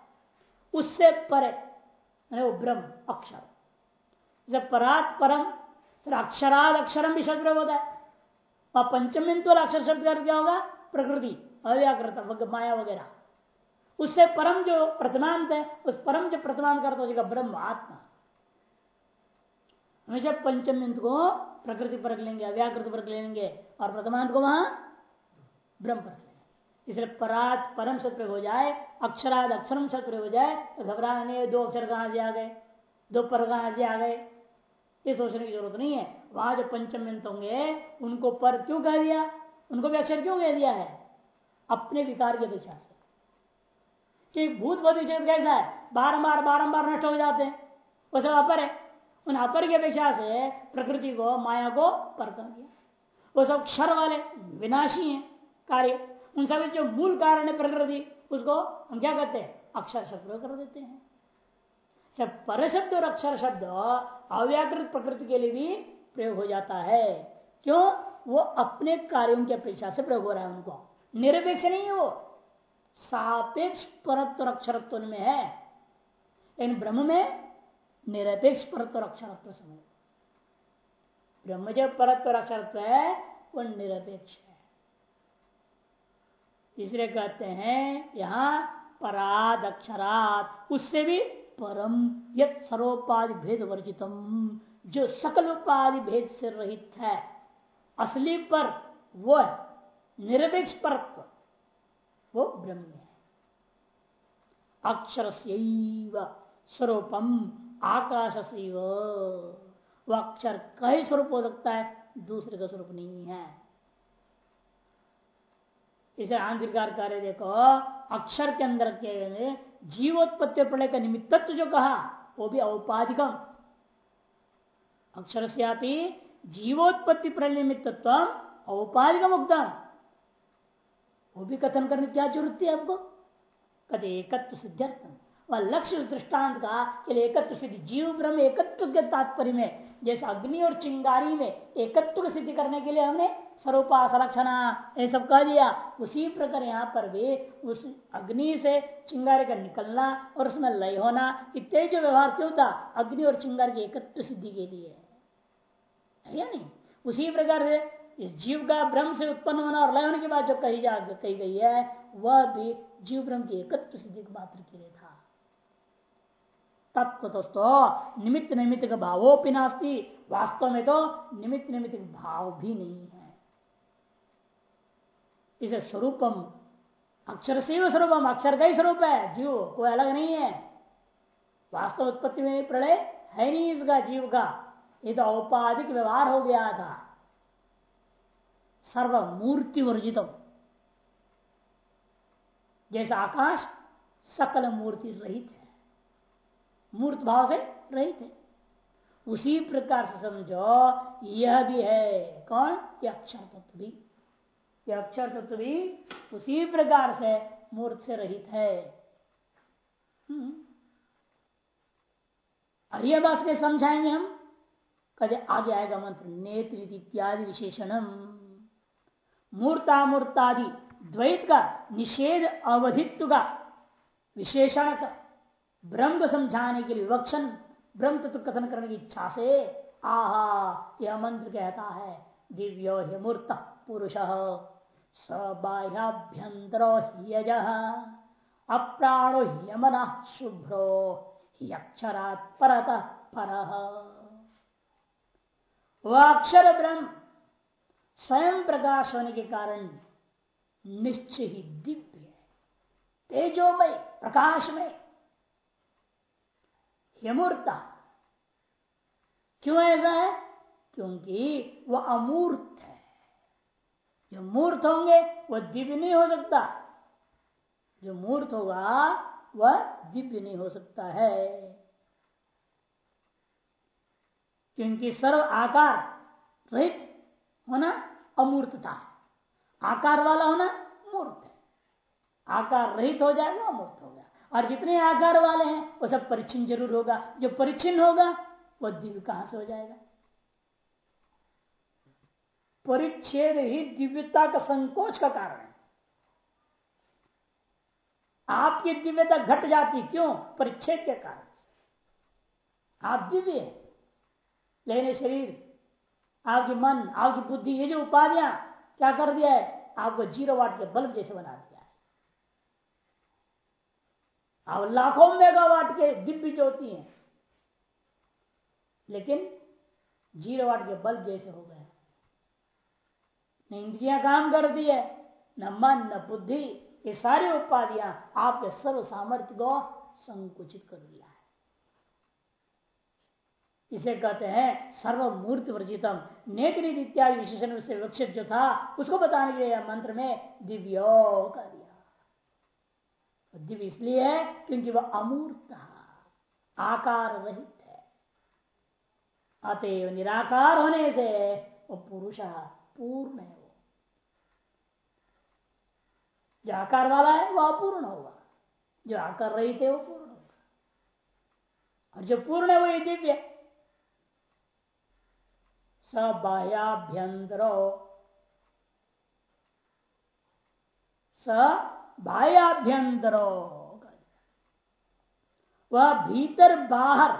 उससे परे वो ब्रह्म, अक्षर। जब परात परम अक्षराद अक्षरम भी शब्द होता है। और पंचमी तो अक्षर शब्द कर क्या होगा? प्रकृति, अव्याकृत माया वगैरह। उससे परम जो प्रतिमांत है, उस परम जो प्रतिमान करता हो ब्रह्म, आत्मा। हमेशा पंचम को प्रकृति पर लेंगे, अव्याकृत पर लेंगे, और प्रथमांत को वहाँ ब्रह्म पर इसलिए परात परम सत्य हो जाए अक्षराद अक्षरम सत्य हो जाए तो घबराने, दो अक्षर कहाँ से आ गए? दो पर कहाँ से आ गए? ये सोचने की ज़रूरत नहीं है। वहाँ जो पंचम होंगे, उनको पर क्यों कह दिया? उनको भी अक्षर क्यों कह दिया है? अपने विकार की अपेक्षा से। कि भूत भौतिक जगत कैसा है? बारम्बार बारम्बार नष्ट हो जाते हैं। वो सब अपर है। उन अपर की अपेक्षा से प्रकृति को, माया को पर कर दिया। वो सब क्षर वाले विनाशी हैं, कार्य। उन सब जो मूल कारण है प्रकृति, उसको हम क्या कहते हैं? अक्षर शब्द कर देते हैं। सब पर शब्द और अक्षर शब्द अव्याकृत प्रकृति के लिए भी प्रयोग हो जाता है। क्यों? वो अपने कार्यों की अपेक्षा से प्रयोग हो रहा है उनको। निरपेक्ष नहीं है वो। सापेक्ष परत्व अक्षरत्व में है। इन ब्रह्म में निरपेक्ष परत्व अक्षरत्व समझ। ब्रह्म जो परत्व अक्षरत्व है, वो निरपेक्ष है। इसलिए कहते हैं, यहाँ पराद अक्षरात उससे भी परम यद सर्वोपाधि भेद वर्जितम, जो सकल उपाधि भेद से रहित है। असली पर वो है, निरपेक्ष परत्व, वो ब्रह्म है। अक्षर स्वरूपम आकाश से वो अक्षर कई स्वरूप हो सकता है, दूसरे का स्वरूप नहीं है। इसे आंतरिकार कार्य देखो, अक्षर के अंदर के जीवोत्पत्ति प्रलय का निमित्तत्व जो कहा, वो भी औपाधिकम। अक्षर से आप जीवोत्पत्ति प्रनिमित्व औपाधिक मुक्तम वो भी कथन करने क्या ज़रूरत है आपको? कदे एकत्व सिद्धार्थम वह लक्ष्य उस दृष्टांत का एकत्व सिद्धि, जीव ब्रह्म एकत्व के तात्पर्य में, जैसे अग्नि और चिंगारी में एकत्व की सिद्धि करने के लिए हमने स्वरूपा ये सब कह दिया। उसी प्रकार यहाँ पर भी उस अग्नि से चिंगारी का निकलना और उसमें लय होना इत्यादि जो व्यवहार क्यों था? अग्नि और चिंगार की एकत्व सिद्धि के लिए। या नहीं? उसी प्रकार से इस जीव का ब्रह्म से उत्पन्न होना और लय होने के बाद जो कही जा, कही गई है, वह भी जीव ब्रह्म की एकत्व सिद्धि मात्र के लिए था। तत्व तो निमित्त निमित्त का भावोपि नास्ती। वास्तव में तो निमित्त निमित्त भाव भी नहीं है। इसे स्वरूपम अक्षर से स्वरूपम, अक्षर का ही स्वरूप है। जीव कोई अलग नहीं है। वास्तव उत्पत्ति में प्रलय है नहीं इसका, जीव का। ये तो औपाधिक व्यवहार हो गया था। सर्व मूर्ति वर्जित जैसा आकाश सकल मूर्ति रहित मूर्त भाव से रहित है। उसी प्रकार से समझो, यह भी है। कौन? यह अक्षर तत्व भी। ये अक्षर तत्व भी उसी प्रकार से मूर्त से रहित है। हम्म। और यह के समझाएँगे हम। कदे आगे आएगा मंत्र, नेत्र इत्यादि विशेषणम। मूर्तामूर्तादि, द्वैत का निषेध अवधित्व का विशेषण का ब्रह्म को समझाने के विवक्षण, ब्रह्म तत्व कथन करने की इच्छा से, आहा, यह मंत्र कहता है, दिव्यो हिमूर्त पुरुष सबाह्याभ्यंतरो ह्यज, अप्राणो ह्यमन शुभ्रो, ह्यक्षरात् परत पर। वह अक्षर ब्रह्म स्वयं प्रकाश होने के कारण निश्चय ही दिव्य है। तेजोमय प्रकाश में यमूर्ता क्यों ऐसा है? क्योंकि वह अमूर्त है। जो मूर्त होंगे वह दिव्य नहीं हो सकता। जो मूर्त होगा, वह दिव्य नहीं हो सकता है। क्योंकि सर्व आकार रहित होना अमूर्तता आकार वाला होना मूर्त है। आकार रहित हो जाएगा, अमूर्त हो गया। और जितने आकार वाले हैं, वो सब परिचिन ज़रूर होगा। जो परिचिन होगा वह दिव्य कहाँ से हो जाएगा? परिच्छेद ही दिव्यता का संकोच का कारण है। आपकी दिव्यता घट जाती, क्यों? परिच्छेद के कारण आप दिव्य लेने शरीर, आपकी मन, आपकी बुद्धि, ये जो उपाधियाँ, क्या कर दिया है? आपको ज़ीरो वाट के बल्ब जैसे बना दिया। है आप लाखों मेगावाट के दिव्य ज्योति हैं। लेकिन ज़ीरो वाट के बल्ब जैसे हो गए। न इंद्रिया काम करती है, न मन, न बुद्धि, ये सारी उपाधियाँ आपके सर्व सामर्थ्य को संकुचित कर दिया है। इसे कहते हैं सर्वमूर्ति वर्जितम। नेत्र इत्यादि विशेषण से विक्षित जो था, उसको बताने के लिए मंत्र में दिव्यो कर दिया दिव्य इसलिए है क्योंकि वह अमूर्त आकार रहित है। अतएव निराकार होने से वह पुरुष पूर्ण है वो। जो आकार वाला है, वह अपूर्ण होगा। जो आकार रहित है वो पूर्ण होगा। और जो पूर्ण है, वही दिव्य स बाह्याभ्यंतरो स बाह्याभ्यंतरो वह भीतर बाहर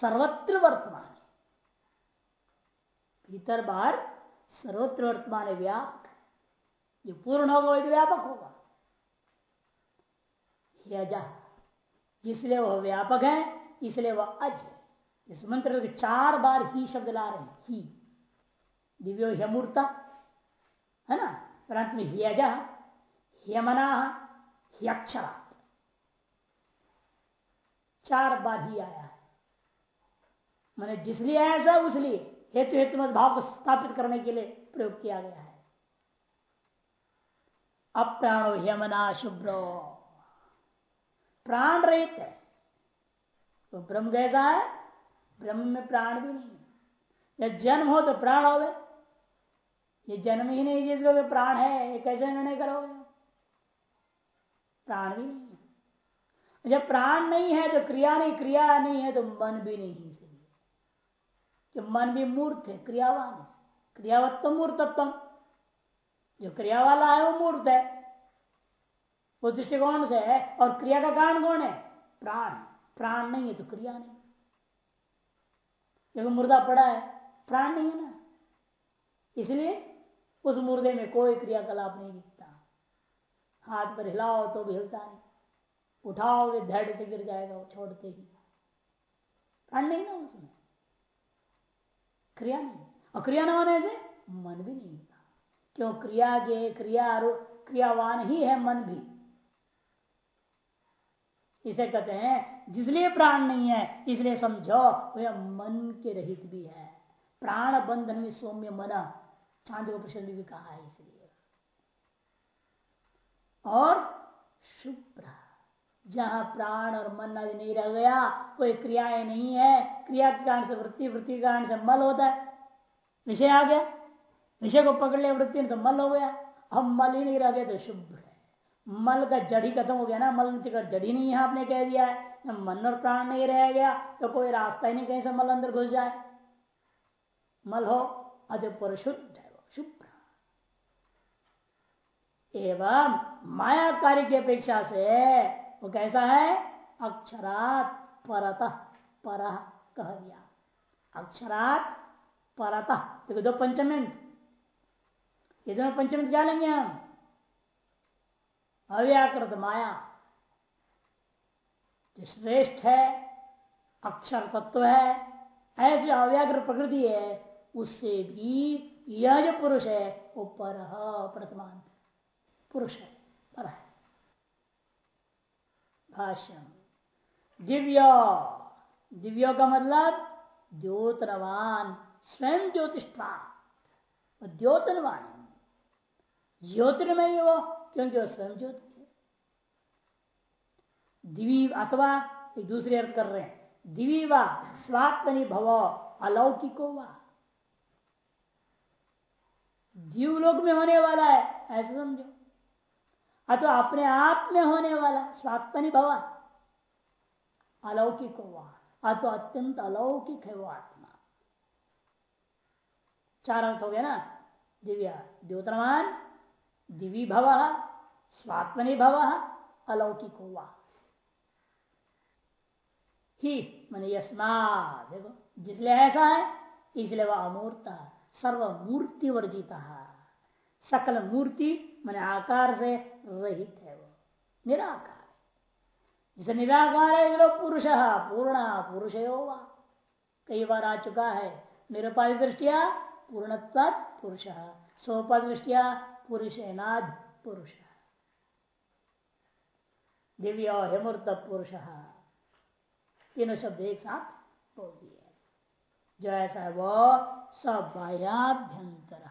सर्वत्र वर्तमान है। भीतर बाहर सर्वत्र वर्तमान है, व्यापक जो पूर्ण होगा, वही व्यापक होगा। जिसलिए वह व्यापक है, इसलिए वह अज इस मंत्र के चार बार ही शब्द ला रहे हैं, ही। दिव्यो है ना? प्रांत में हियज ह्यमना ह्यक्षरा। चार बार ही आया है। मैंने जिसलिए आया ऐसा उसलिए हेतु हेतु मत भाव को स्थापित करने के लिए प्रयोग किया गया है। अप्राणो ह्यमना शुभ्रो। प्राण रहित है। तो ब्रह्म कैसा है? ब्रह्म में प्राण भी नहीं जब जन्म हो तो प्राण हो गए ये जन्म ही नहीं जिसको तो प्राण है, ये कैसे निर्णय करोगे? प्राण भी नहीं है। जब प्राण नहीं है तो क्रिया नहीं क्रिया नहीं है तो मन भी नहीं इसलिए। कि मन भी मूर्त है, क्रियावान है। क्रियावत्व मूर्तत्व जो क्रिया वाला है वो मूर्त है। वो दृष्टिकोण से है और क्रिया का कारण कौन है? प्राण प्राण नहीं है तो क्रिया नहीं। क्योंकि मुर्दा पड़ा है। प्राण नहीं है ना। इसलिए उस मुर्दे में कोई क्रियाकलाप नहीं दिखता हाथ पर हिलाओ तो भी हिलता नहीं। उठाओगे धड़ से गिर जाएगा, वो छोड़ते ही। प्राण नहीं ना उसमें? क्रिया नहीं। और क्रिया न होने से मन भी नहीं था क्यों? क्रिया के क्रिया क्रियावान ही है मन भी। इसे कहते हैं, जिसलिए प्राण नहीं है, इसलिए समझो, वह मन के रहित भी है। प्राण बंधन में सौम्य मना। चाँद उपनिषद भी कहा है इसलिए। और शुभ्र। जहाँ प्राण और मन आदि नहीं रह गया, कोई क्रियाएँ नहीं है, क्रिया के कारण से वृत्ति वृत्ति के कारण से मल होता है। विषय आ गया। विषय को पकड़ लिया वृत्ति तो मल हो गया। अब मल ही नहीं रह गया तो शुभ है। मल का जड़ी खत्म हो गया ना, मल जड़ी नहीं है, आपने कह दिया है। मन और प्राण नहीं रह गया तो कोई रास्ता ही नहीं कहीं से मल अंदर घुस जाए। मल हो अति शुद्ध है वो शुभ्र एवं माया कार्य की अपेक्षा से वो कैसा है? अक्षरात परत, पर कह दिया। अक्षरात परत। देखो, दो पंचमेंट। ये दोनों पंचमेंट क्या लेंगे हम? अव्याकृत माया। जो श्रेष्ठ है, अक्षर तत्व है, ऐसे अव्याकृत प्रकृति है, उससे भी यह जो पुरुष है, वो पर, प्रथमान। पुरुष है, पर है। भाष्यम, दिव्य। दिव्यो का मतलब द्योतनवान स्वयं ज्योतिष्ठा द्योतनवान ज्योतिर्मय वो, क्योंकि वह स्वयं ज्योति है। दिवी अथवा एक दूसरे अर्थ कर रहे हैं। दिवी व स्वात्मनि भव, अलौकिको व। जीवलोक में होने वाला है, ऐसे समझो। अथवा अपने आप में होने वाला स्वात्मनि भव अलौकिक हुआ अथवा अत्यंत अलौकिक है वो आत्मा। चार अर्थ हो गया ना? दिव्या द्योतमान दिवी भव, स्वात्मनि भव, अलौकिक हुआ ही, मान यस्मा देखो, जिसलिए ऐसा है, इसलिए वह अमूर्त सर्व मूर्ति वर्जित सकल मूर्ति मैंने आकार से रहित है वो। निराकार है। जिसे निराकार है पुरुष पूर्ण पुरुष कई बार आ चुका है निरुपाधि दृष्टिया पूर्णत्व पुरुष सोपा दृष्टिया पुरुष नाद पुरुष दिव्य हिमूर्त पुरुष तीनों शब्द एक साथ बोल दिए। जो ऐसा है वो सबाह्याभ्यंतर।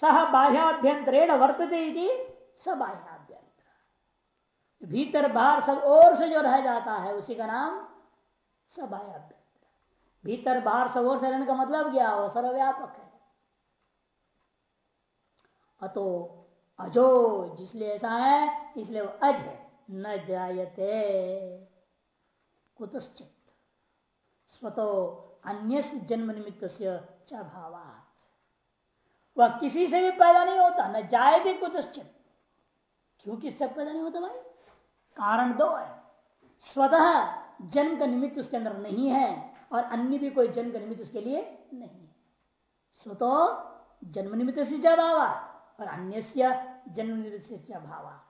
सह बाह्याभ्यंतरेण वर्तते सबाह्याभ्यंतर भीतर, बाहर सब ओर से जो रह जाता है, उसी का नाम सबाह्याभ्यंतर भीतर, बाहर सब ओर से रहने का मतलब क्या? वो सर्वव्यापक है। अतो अजो, जिसलिए ऐसा है, इसलिए वो अज है। न जायते, कुतश्चित। स्वतो अन्य जन्म निमित्त से भावात वह किसी से भी पैदा नहीं होता, न जाए भी कुतश्चित। क्यों किससे पैदा नहीं होता भाई? कारण दो है। स्वतः जन्म का निमित्त उसके अंदर नहीं है और अन्य भी कोई जन्म का निमित्त उसके लिए नहीं है। स्वतो जन्म निमित्त से भावात और अन्य जन्म निमित्त भाव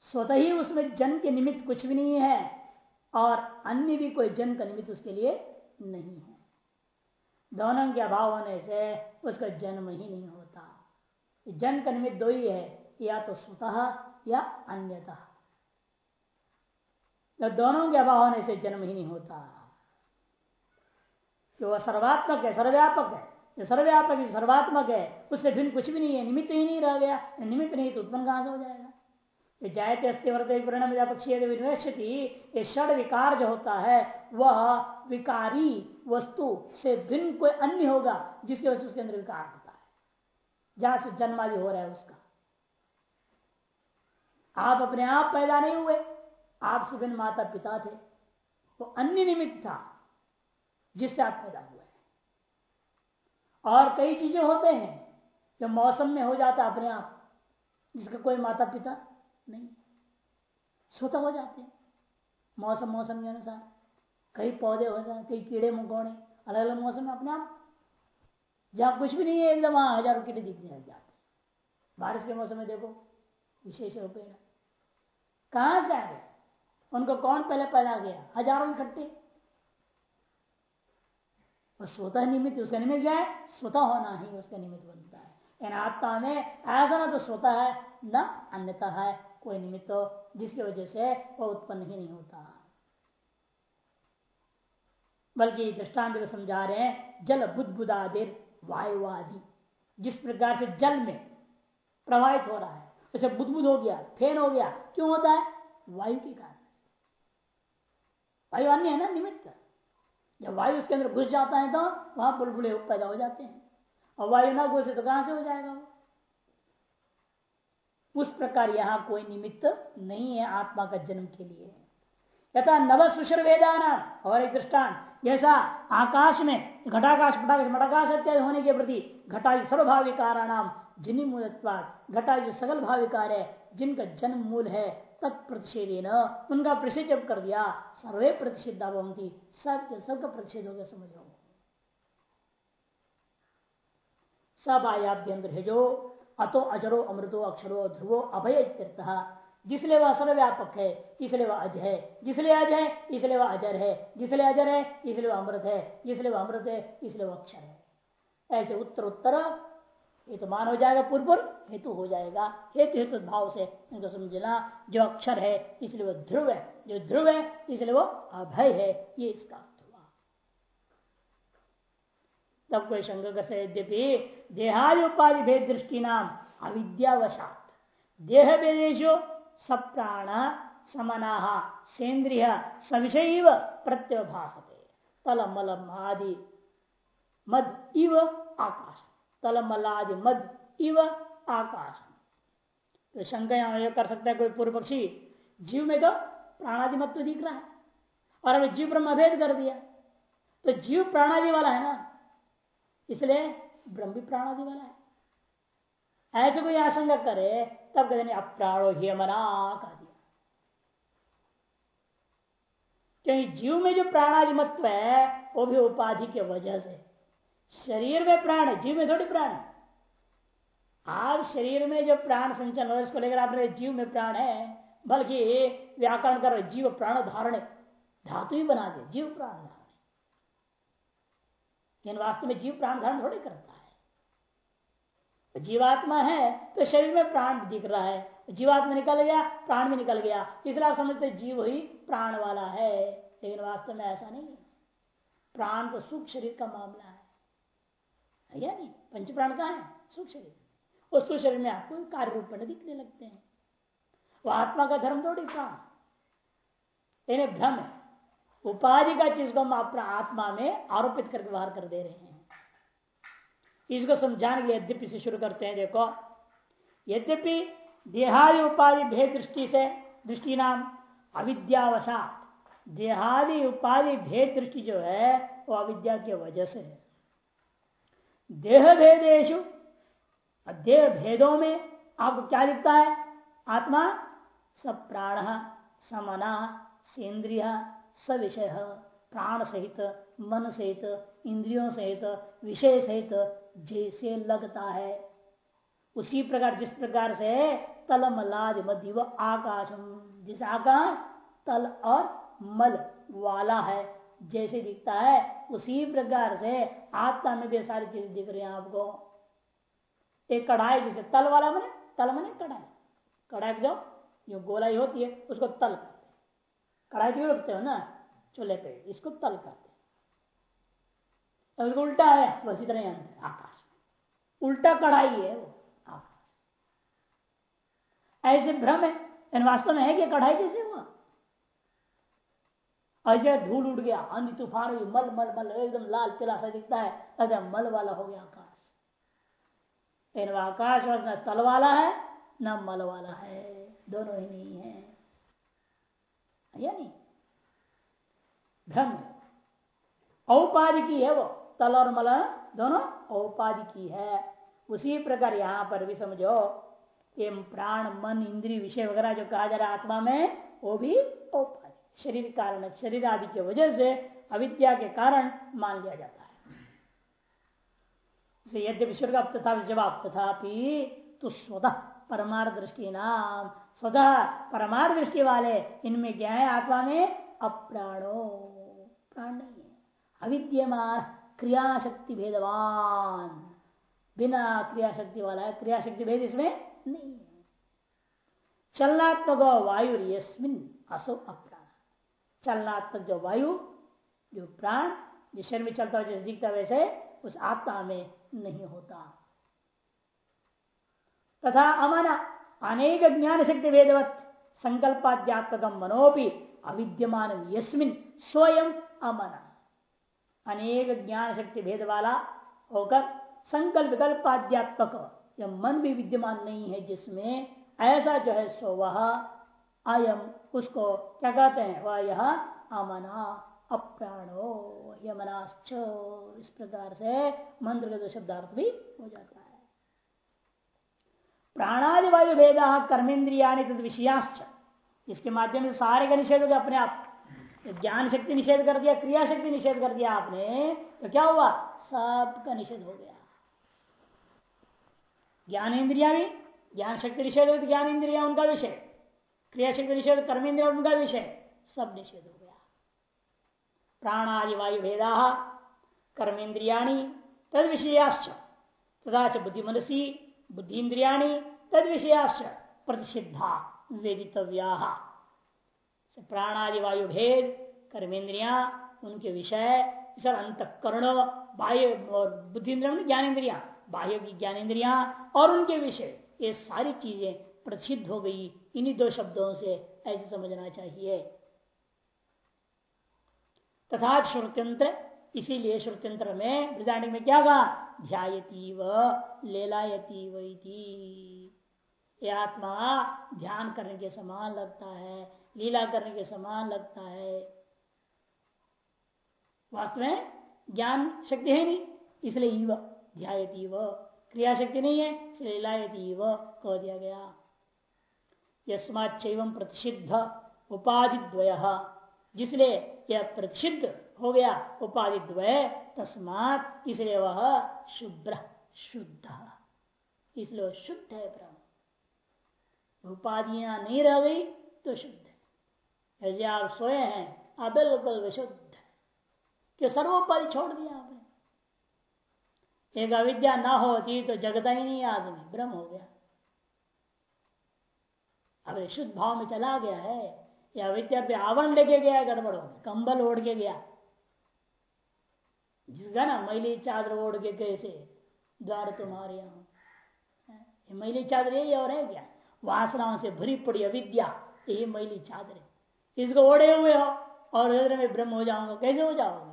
स्वतः ही उसमें जन्म के निमित्त कुछ भी नहीं है और अन्य भी कोई जन्म का निमित्त उसके लिए नहीं है। दोनों के अभाव होने से उसका जन्म ही नहीं होता। जन्म का निमित्त दो ही है, या तो स्वतः या अन्यतः। तो दोनों के अभाव होने से जन्म ही नहीं होता। कि वह सर्वात्मक है, सर्वव्यापक है। जो सर्वव्यापक सर्वात्मक है, उससे भिन्न कुछ भी नहीं है, निमित्त ही नहीं रह गया। निमित्त नहीं तो उत्पन्न कहाँ से हो जाएगा? जायते अस्थिवर्त पक्षी ये षड विकार जो होता है, वह विकारी वस्तु से भिन्न कोई अन्य होगा, जिसकी वजह से उसके अंदर विकार होता है। जहाँ से जन्मादि हो रहा है उसका। आप अपने आप पैदा नहीं हुए आपसे भिन्न माता पिता थे, वो अन्य निमित्त था, जिससे आप पैदा हुए और कई चीज़ें होते हैं, जो मौसम में हो जाता अपने आप, जिसका कोई माता पिता नहीं। स्वतः हो जाते हैं। मौसम मौसम के अनुसार। कई पौधे हो जाए, कई कीड़े मकोड़े। अलग अलग मौसम में अपने आप जहाँ कुछ भी नहीं है, एकदम वहाँ हज़ारों कीड़े दिखने लग जाते बारिश के मौसम में देखो, विशेष रूपेण कहाँ से आ गए? उनको कौन पहले पैदा गया हज़ारों इकट्ठे। स्वतः निमित्त, उसका निमित्त क्या है? स्वतः होना ही उसका निमित्त बनता है। आत्मा में ऐसा ना तो स्वतः है, न अन्यता है। कोई निमित्त हो जिसकी वजह से वह उत्पन्न ही नहीं होता। बल्कि दृष्टांत को समझा रहे हैं, जल बुदबुदादिर वायुवादि, जिस प्रकार से जल में प्रवाहित हो रहा है, उसे बुदबुद हो गया, फेन हो गया, क्यों होता है? वायु के कारण। वायु अन्य है ना, निमित्त। जब वायु उसके अंदर घुस जाता है तो वहाँ बुलबुले पैदा हो जाते हैं, और वायु ना घुसे तो कहाँ से हो जाएगा वो? उस प्रकार यहाँ कोई निमित्त नहीं है आत्मा का जन्म के लिए। यथा नव सुशर वेदाना और एक दृष्टान जैसा आकाश में घटाकाश, पटाकाश, मटाकाश इत्यादि होने के प्रति घटा सर्वभाविकाराणाम जिनी मूलत्वाद घटा जो सगल भाविकार है, जिनका जन्म मूल है तत्प्रतिषेध उनका प्रतिषेध जब कर दिया, सर्वे प्रतिषिद्धा भवंती सब सबका प्रतिषेध हो गया, समझ। लो सब आयाभ्यंतर है जो अतो अजरो अमृतो अक्षरो ध्रुवो अभय जिसलिए वह सर्वव्यापक है, इसलिए वह अज है। जिसलिए अज है, इसलिए वह अजर है। जिसलिए अजर है, इसलिए वह अमृत है। जिसलिए वह अमृत है, इसलिए वह अक्षर है। ऐसे उत्तर उत्तर ये तो मान हो जाएगा पूर्व हेतु हो जाएगा। हेतु हेतु भाव से इनको समझना, जो अक्षर है, इसलिए वो ध्रुव है। जो ध्रुव है, इसलिए वो अभय है। ये इसका अर्थ हुआ तब कोई शंकर कर यद्यपि उपाधि भेद दृष्टि नाम अविद्यावशात। देह भेदेशो सप्राण समना सेन्द्रिय सविषय प्रत्यभाषते तल मलम आदि मद इव आकाश तलमलादि मद इव आकाश तो शंका यहाँ कर सकता है कोई पूर्व पक्षी, जीव में तो प्राणादि मत तो दिख रहा है और अभी जीव ब्रह्म अभेद कर दिया। तो जीव प्राणादि वाला है ना? इसलिए ब्रह्म भी प्राणादि वाला है। ऐसे कोई आशंका करे, तब कहते नहीं अप्राणो ही मना कह दिया। क्योंकि जीव में जो प्राणादि मत्व है, वो भी उपाधि के वजह से। शरीर में प्राण है, जीव में थोड़ी प्राण है। आप शरीर में जो प्राण संचलन हो, इसको लेकर आपने जीव में प्राण है, बल्कि व्याकरण कर जीव प्राण धारण धातु ही बना दे जीव प्राण धारण। लेकिन वास्तव में जीव प्राण धारण थोड़ी करता है। तो जीवात्मा है तो शरीर में प्राण दिख रहा है। जीवात्मा निकल गया, प्राण भी निकल गया। इसलिए आप समझते जीव ही प्राण वाला है। लेकिन वास्तव में ऐसा नहीं है। प्राण तो सुख शरीर का मामला है। या नहीं? पंच प्राण का है? सुख शरीर। उस शरीर में आपको कार्य रूप में दिखने लगते हैं। वो आत्मा का धर्म थोड़ी प्राण भ्रम है। उपाधि का चीज़ को हम अपना आत्मा में आरोपित करके बाहर कर दे रहे हैं। इसको समझाने के लिए यद्यपि से शुरू करते हैं, देखो। यद्यपि देहादि उपाधि भेद दृष्टि से, दृष्टि नाम अविद्यावशात। देहादि उपाधि भेद दृष्टि जो है, वो अविद्या की वजह से है। देह भेदेशु, देह भेदों में आपको क्या दिखता है? आत्मा, सब प्राण, समना सेन्द्रिय सविषय प्राण सहित मन सहित इंद्रियों सहित विषय सहित जैसे लगता है। उसी प्रकार, जिस प्रकार से तल मलाद मध्य व आकाशम, जिस आकाश, तल और मल वाला है, जैसे दिखता है, उसी प्रकार से आत्मा में भी सारी चीज़ें दिख रही हैं आपको। एक कढ़ाई, जैसे तल वाला बने, तल बने कढ़ाई। कढ़ाई जो जो गोलाई होती है, उसको तल कढ़ाई क्यों रखते हो ना चूल्हे पे, इसको तल करते उसको उल्टा है, बस इतना ही अंतर आकाश। उल्टा कढ़ाई है वो, आकाश। ऐसे भ्रम है इन वास्तव में है कि कढ़ाई कैसे हुआ। अजय धूल उड़ गया, आंधी तूफ़ान हुई, मल मल मल, एकदम लाल पीला सा दिखता है एकदम मल वाला हो गया आकाश। इन आकाश न तल वाला है, न मल वाला है, दोनों ही नहीं है। या नहीं भ्रम औपाधि की है वो, तल और मल, दोनों औपाधि की है। उसी प्रकार यहाँ पर भी समझो, एम प्राण, मन, इंद्रिय विषय वगैरह जो कहा जा रहा है आत्मा में, वो भी औपाधि शरीर कारण, शरीर आदि की वजह से अविद्या के कारण मान लिया जाता है। यद्यपि स्वर्ग तथा जवाब तथापि तो स्वतः परमार दृष्टि नाम स्वतः परमार दृष्टि वाले इनमें क्या है, आत्मा में अप्राणो, प्राण नहीं है। अविद्यमान क्रियाशक्ति भेदवान। बिना क्रियाशक्ति वाला है, क्रियाशक्ति भेद इसमें नहीं है। चलनात्मक वायु यस्मिन असो अप्राण। चलनात्मक जो वायु, जो प्राण, जिस शरीर में चलता है, जैसे दिखता वैसे उस आत्मा में नहीं होता। तथा अमना अनेक ज्ञान शक्ति वेदवत संकल्पाध्यात्मक मनोपि अविद्यमान यस्मिन स्वयं अमन अनेक ज्ञान शक्ति भेद वाला होकर संकल्प विकल्पाध्यात्मक यह मन भी विद्यमान नहीं है जिसमें ऐसा जो है सो वह अयम उसको क्या कहते हैं? वह यह अमना, अप्राणो, यमनाश्च। इस प्रकार से मंत्र का जो शब्दार्थ भी हो जाता है। प्राणादि वायु भेदा कर्मेंद्रिया विषयाश्च। इसके माध्यम से सारे का निषेध हो गया अपने आप। ज्ञान शक्ति निषेध कर दिया, क्रिया शक्ति निषेध कर दिया आपने तो क्या हुआ? सब का निषेध हो गया। ज्ञान इंद्रिया भी ज्ञान शक्ति निषेध हो तो ज्ञान इंद्रिया उनका विषय। क्रिया शक्ति निषेध, कर्म इंद्रिया उनका विषय। सब निषेध हो गया। प्राणादि वायु भेदा कर्मेन्द्रिया तद विषयाश्च। तथा च बुद्धि मनसी बुद्धि इंद्रिया तद विषयाश्च प्रतिषिद्धा, वेदितव्या। प्राणादि वायु भेद कर्मेंद्रिया उनके विषय सब अंतकरण, बाह्य और बुद्धि इंद्रिया ज्ञान इंद्रिया बाह्य की ज्ञान इंद्रिया और उनके विषय, ये सारी चीज़ें प्रसिद्ध हो गई। इन्हीं दो शब्दों से ऐसे समझना चाहिए। तथा श्रुत्यंत्र इसीलिए श्रुत्यंत्र में वृदानिक में क्या कहा? ध्यायती व लेलायती वही आत्मा ध्यान करने के समान लगता है, लीला करने के समान लगता है। वास्तव में ज्ञान शक्ति है नहीं, इसलिए ध्यायती व क्रिया शक्ति नहीं है, इसलिए लायती व कह दिया गया। यस्माच प्रतिषिद्ध उपाधि द्वय जिसलिए यह प्रतिषिद्ध हो गया उपाधि द्वय तस्मात इसलिए वह शुभ्र, शुद्ध। इसलिए शुद्ध है ब्रह्म। उपाधियाँ नहीं रह गई तो शुद्ध है। यदि आप सोए हैं, आप बिल्कुल विशुद्ध कि सर्वोपरि छोड़ दिया आपने। एक अविद्या ना होती तो जगता ही नहीं आदमी। ब्रह्म हो गया। अब शुद्ध भाव में चला गया है। या अविद्या पे आवरण लेके गया गड़बड़ हो कंबल ओढ़ के गया। जिसका ना, मैली चादर ओढ़ के कैसे? द्वार तुम्हारे यहाँ। मैली चादर यही और है क्या? वासनाओं से भरी पड़ी अविद्या, यही मैली चादर है। इसको ओढ़े हुए हो और हृदय में ब्रह्म हो जाऊँगा कैसे हो जाओगे?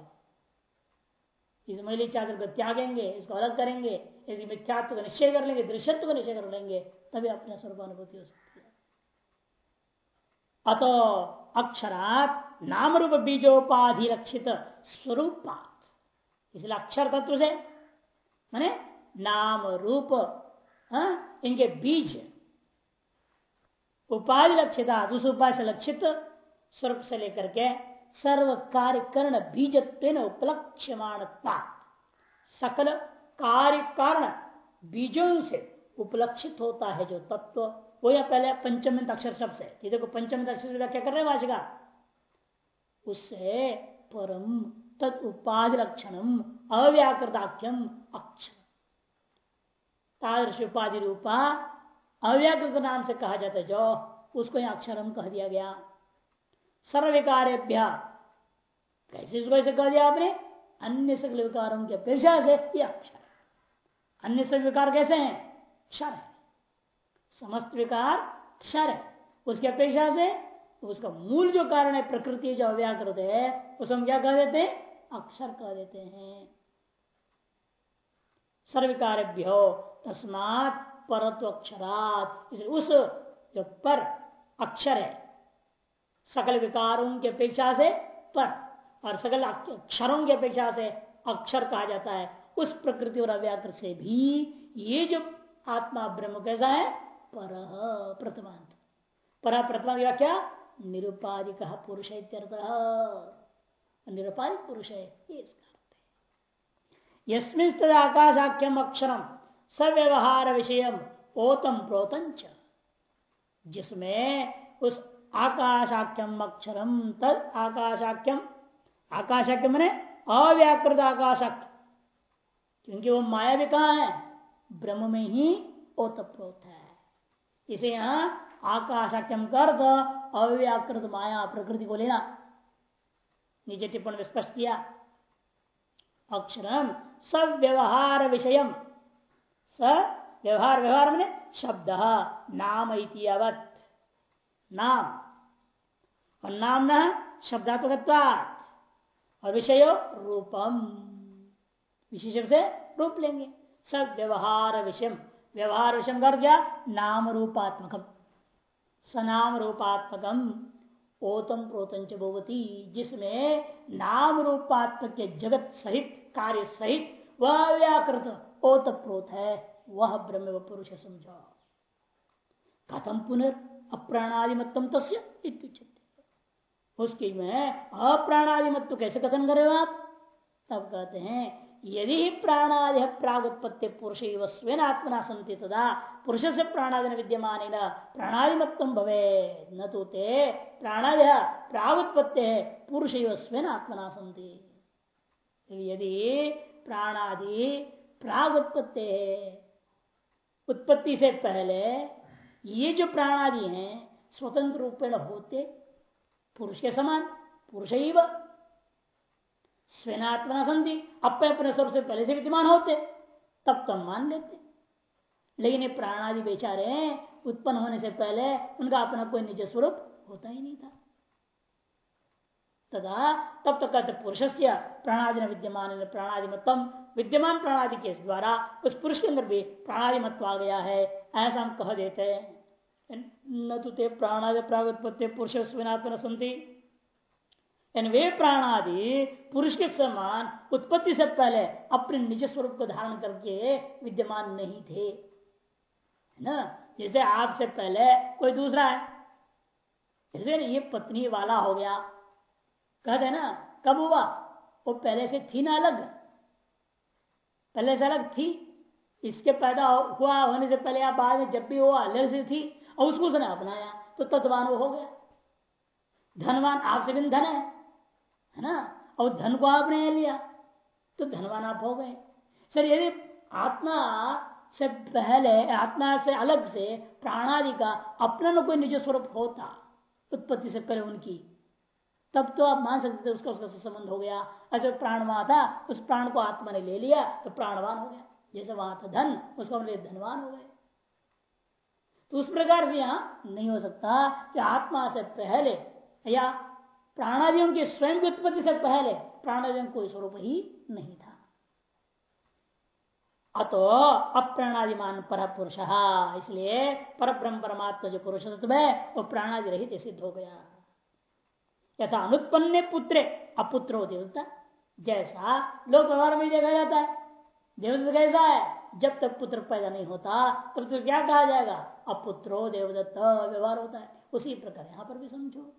इस मैली चादर को त्यागेंगे, इसको अलग करेंगे, इस मिथ्यात्व का निश्चय कर लेंगे, दृश्यत्व का निश्चय कर लेंगे, तभी अपने स्वरूप अनुभूति हो सकती है। अतो अक्षरात नाम रूप बीजोपाधि रक्षित स्वरूपात इसलिए अक्षर तत्व से माने नाम रूप हाँ, इनके बीज। उपाधि लक्षित उस उपाय से लक्षित स्वरूप से लेकर के सर्व कार्य करण बीजत्व उपलक्ष्यमाण सकल कार्य कारण बीजों से उपलक्षित होता है जो तत्व। वो या पहले पंचमित अक्षर शब्द से। ये देखो पंचमित अक्षर व्याख्या कर रहे वाचगा उससे परम तद उपाधि लक्षणम अव्याकृताख्यम अक्षर तादृश उपाधि रूपा अव्याकृत नाम से कहा जाता है जो उसको यहाँ अक्षरम कह दिया गया। सर्वविकारेभ्य, कैसे इसको ऐसे कह दिया आपने? अन्य सगल विकारों की अपेक्षा से यह अक्षर अन्य सभी विकार कैसे हैं? क्षर है। समस्त विकार क्षर है। उसकी अपेक्षा से उसका मूल जो कारण है, प्रकृति जो अव्याकृत है, उसको हम क्या कह देते हैं? अक्षर कह देते हैं। सर्विकार्यो तस्मात परत्व अक्षरात उस जो पर अक्षर है, सकल विकारों की अपेक्षा से पर, और सकल अक्षरों की अपेक्षा से अक्षर कहा जाता है, उस प्रकृति और अव्याकृत से भी ये जो आत्मा ब्रह्म कैसा है? पर, प्रथमांत। पर प्रथमा क्या? निरुपाधिक पुरुष निरुपाधिक पुरुष है, ये यस्मिन तद आकाशाख्यम अक्षरम, सव्यवहार विषय ओतम प्रोतंच जिसमें उस आकाशाख्यम अक्षरम, तद आकाशाख्यम आकाशाख्य मैंने अव्याकृत आकाशाख्य क्योंकि वो माया भी कहा है? ब्रह्म में ही ओतप्रोत है। इसे यहाँ आकाशाख्यम कर अव्याकृत माया प्रकृति को लेना। नीचे टिप्पण में स्पष्ट किया। अक्षरम सव्यवहार विषय स व्यवहार व्यवहार मैंने शब्द, नाम इतिवत नाम। और नाम न शब्दात्मक और विषय रूपम। विशेष से रूप लेंगे। सब व्यवहार विषय व्यवहार विषय कर दिया नाम रूपात्मकम। सनाम रूपात्मकम। ओतम प्रोतंच भगवती जिसमें नाम रूपात्मक के जगत सहित, कार्य सहित, वह व्याकृत ओत प्रोत है, वह ब्रह्म व पुरुष है समझो। कथम पुनर् अप्राणादिमत्तम तस्य उसकी में अप्राणादिमत्व कैसे कथन करे आप? तब कहते हैं यदि प्राणादि प्रागुत्पत्ति पुरुष स्वयं आत्मना संति तदा पुरुष से प्राणादि विद्यमान प्राणादिमत्व भवे न तो ते प्राणादि प्रागुत्पत्ति है पुरुष स्वयं आत्मना संति यदि प्राणादि प्राग उत्पत्ति है उत्पत्ति से पहले ये जो प्राणादि हैं, स्वतंत्र रूपेण होते, पुरुष के समान, पुरुष स्वनात्मना संधि अपने अपने स्वरूप से पहले से विद्यमान होते, तब तो मान लेते। लेकिन ये प्राणादि बेचारे उत्पन्न होने से पहले उनका अपना कोई निज स्वरूप होता ही नहीं था। तथा तब तक कहते पुरुष से प्राणादि विद्यमान प्राणादिमत्म विद्यमान प्राणादि के द्वारा उस पुरुष के अंदर भी प्राणादिमत्व आ गया है, ऐसा हम कह देते हैं। न तो ते प्राणादि प्रागुत्पत्ति, पुरुष स्विनात्म संति वे प्राणादि पुरुष के समान उत्पत्ति से पहले अपने निज स्वरूप को धारण करके विद्यमान नहीं थे। ना? जैसे आपसे पहले कोई दूसरा है। जैसे ये पत्नी वाला हो गया। कहते ना, कब हुआ? वो पहले से थी ना अलग। पहले से अलग थी। इसके पैदा हुआ होने से पहले या बाद में जब भी वो अलग से थी और उसको उसने अपनाया तो तत्वान वो हो गया। धनवान, आपसे भी धन है। है ना? और धन को आपने लिया तो धनवान आप हो गए। सर यदि आत्मा से पहले, आत्मा से अलग से प्राणादि का अपना न कोई निज स्वरूप होता, उत्पत्ति से पहले उनकी। तब तो आप मान सकते थे उसका उसका संबंध हो गया। ऐसे प्राणवान था, उस प्राण को आत्मा ने ले लिया तो प्राणवान हो गया। जैसे वहाँ था धन, उसका ले धनवान हो गए। तो उस प्रकार से यहाँ नहीं हो सकता कि आत्मा से पहले या प्राणादियों की स्वयं की उत्पत्ति से पहले प्राणादियों कोई स्वरूप ही नहीं था। अतो अप्राणादिमान पर पुरुष इसलिए पर ब्रह्म परमात्मा जो पुरुष तत्व है, वो प्राणादि रहित सिद्ध हो गया। यथा अनुत्पन्न पुत्र, अपुत्रो देवता, जैसा लोक व्यवहार में देखा जाता है। देवदत्त कैसा है? जब तक पुत्र पैदा नहीं होता, तब तो क्या कहा जाएगा? अपुत्रो देवदत्त, व्यवहार होता है। उसी प्रकार यहाँ पर भी समझो।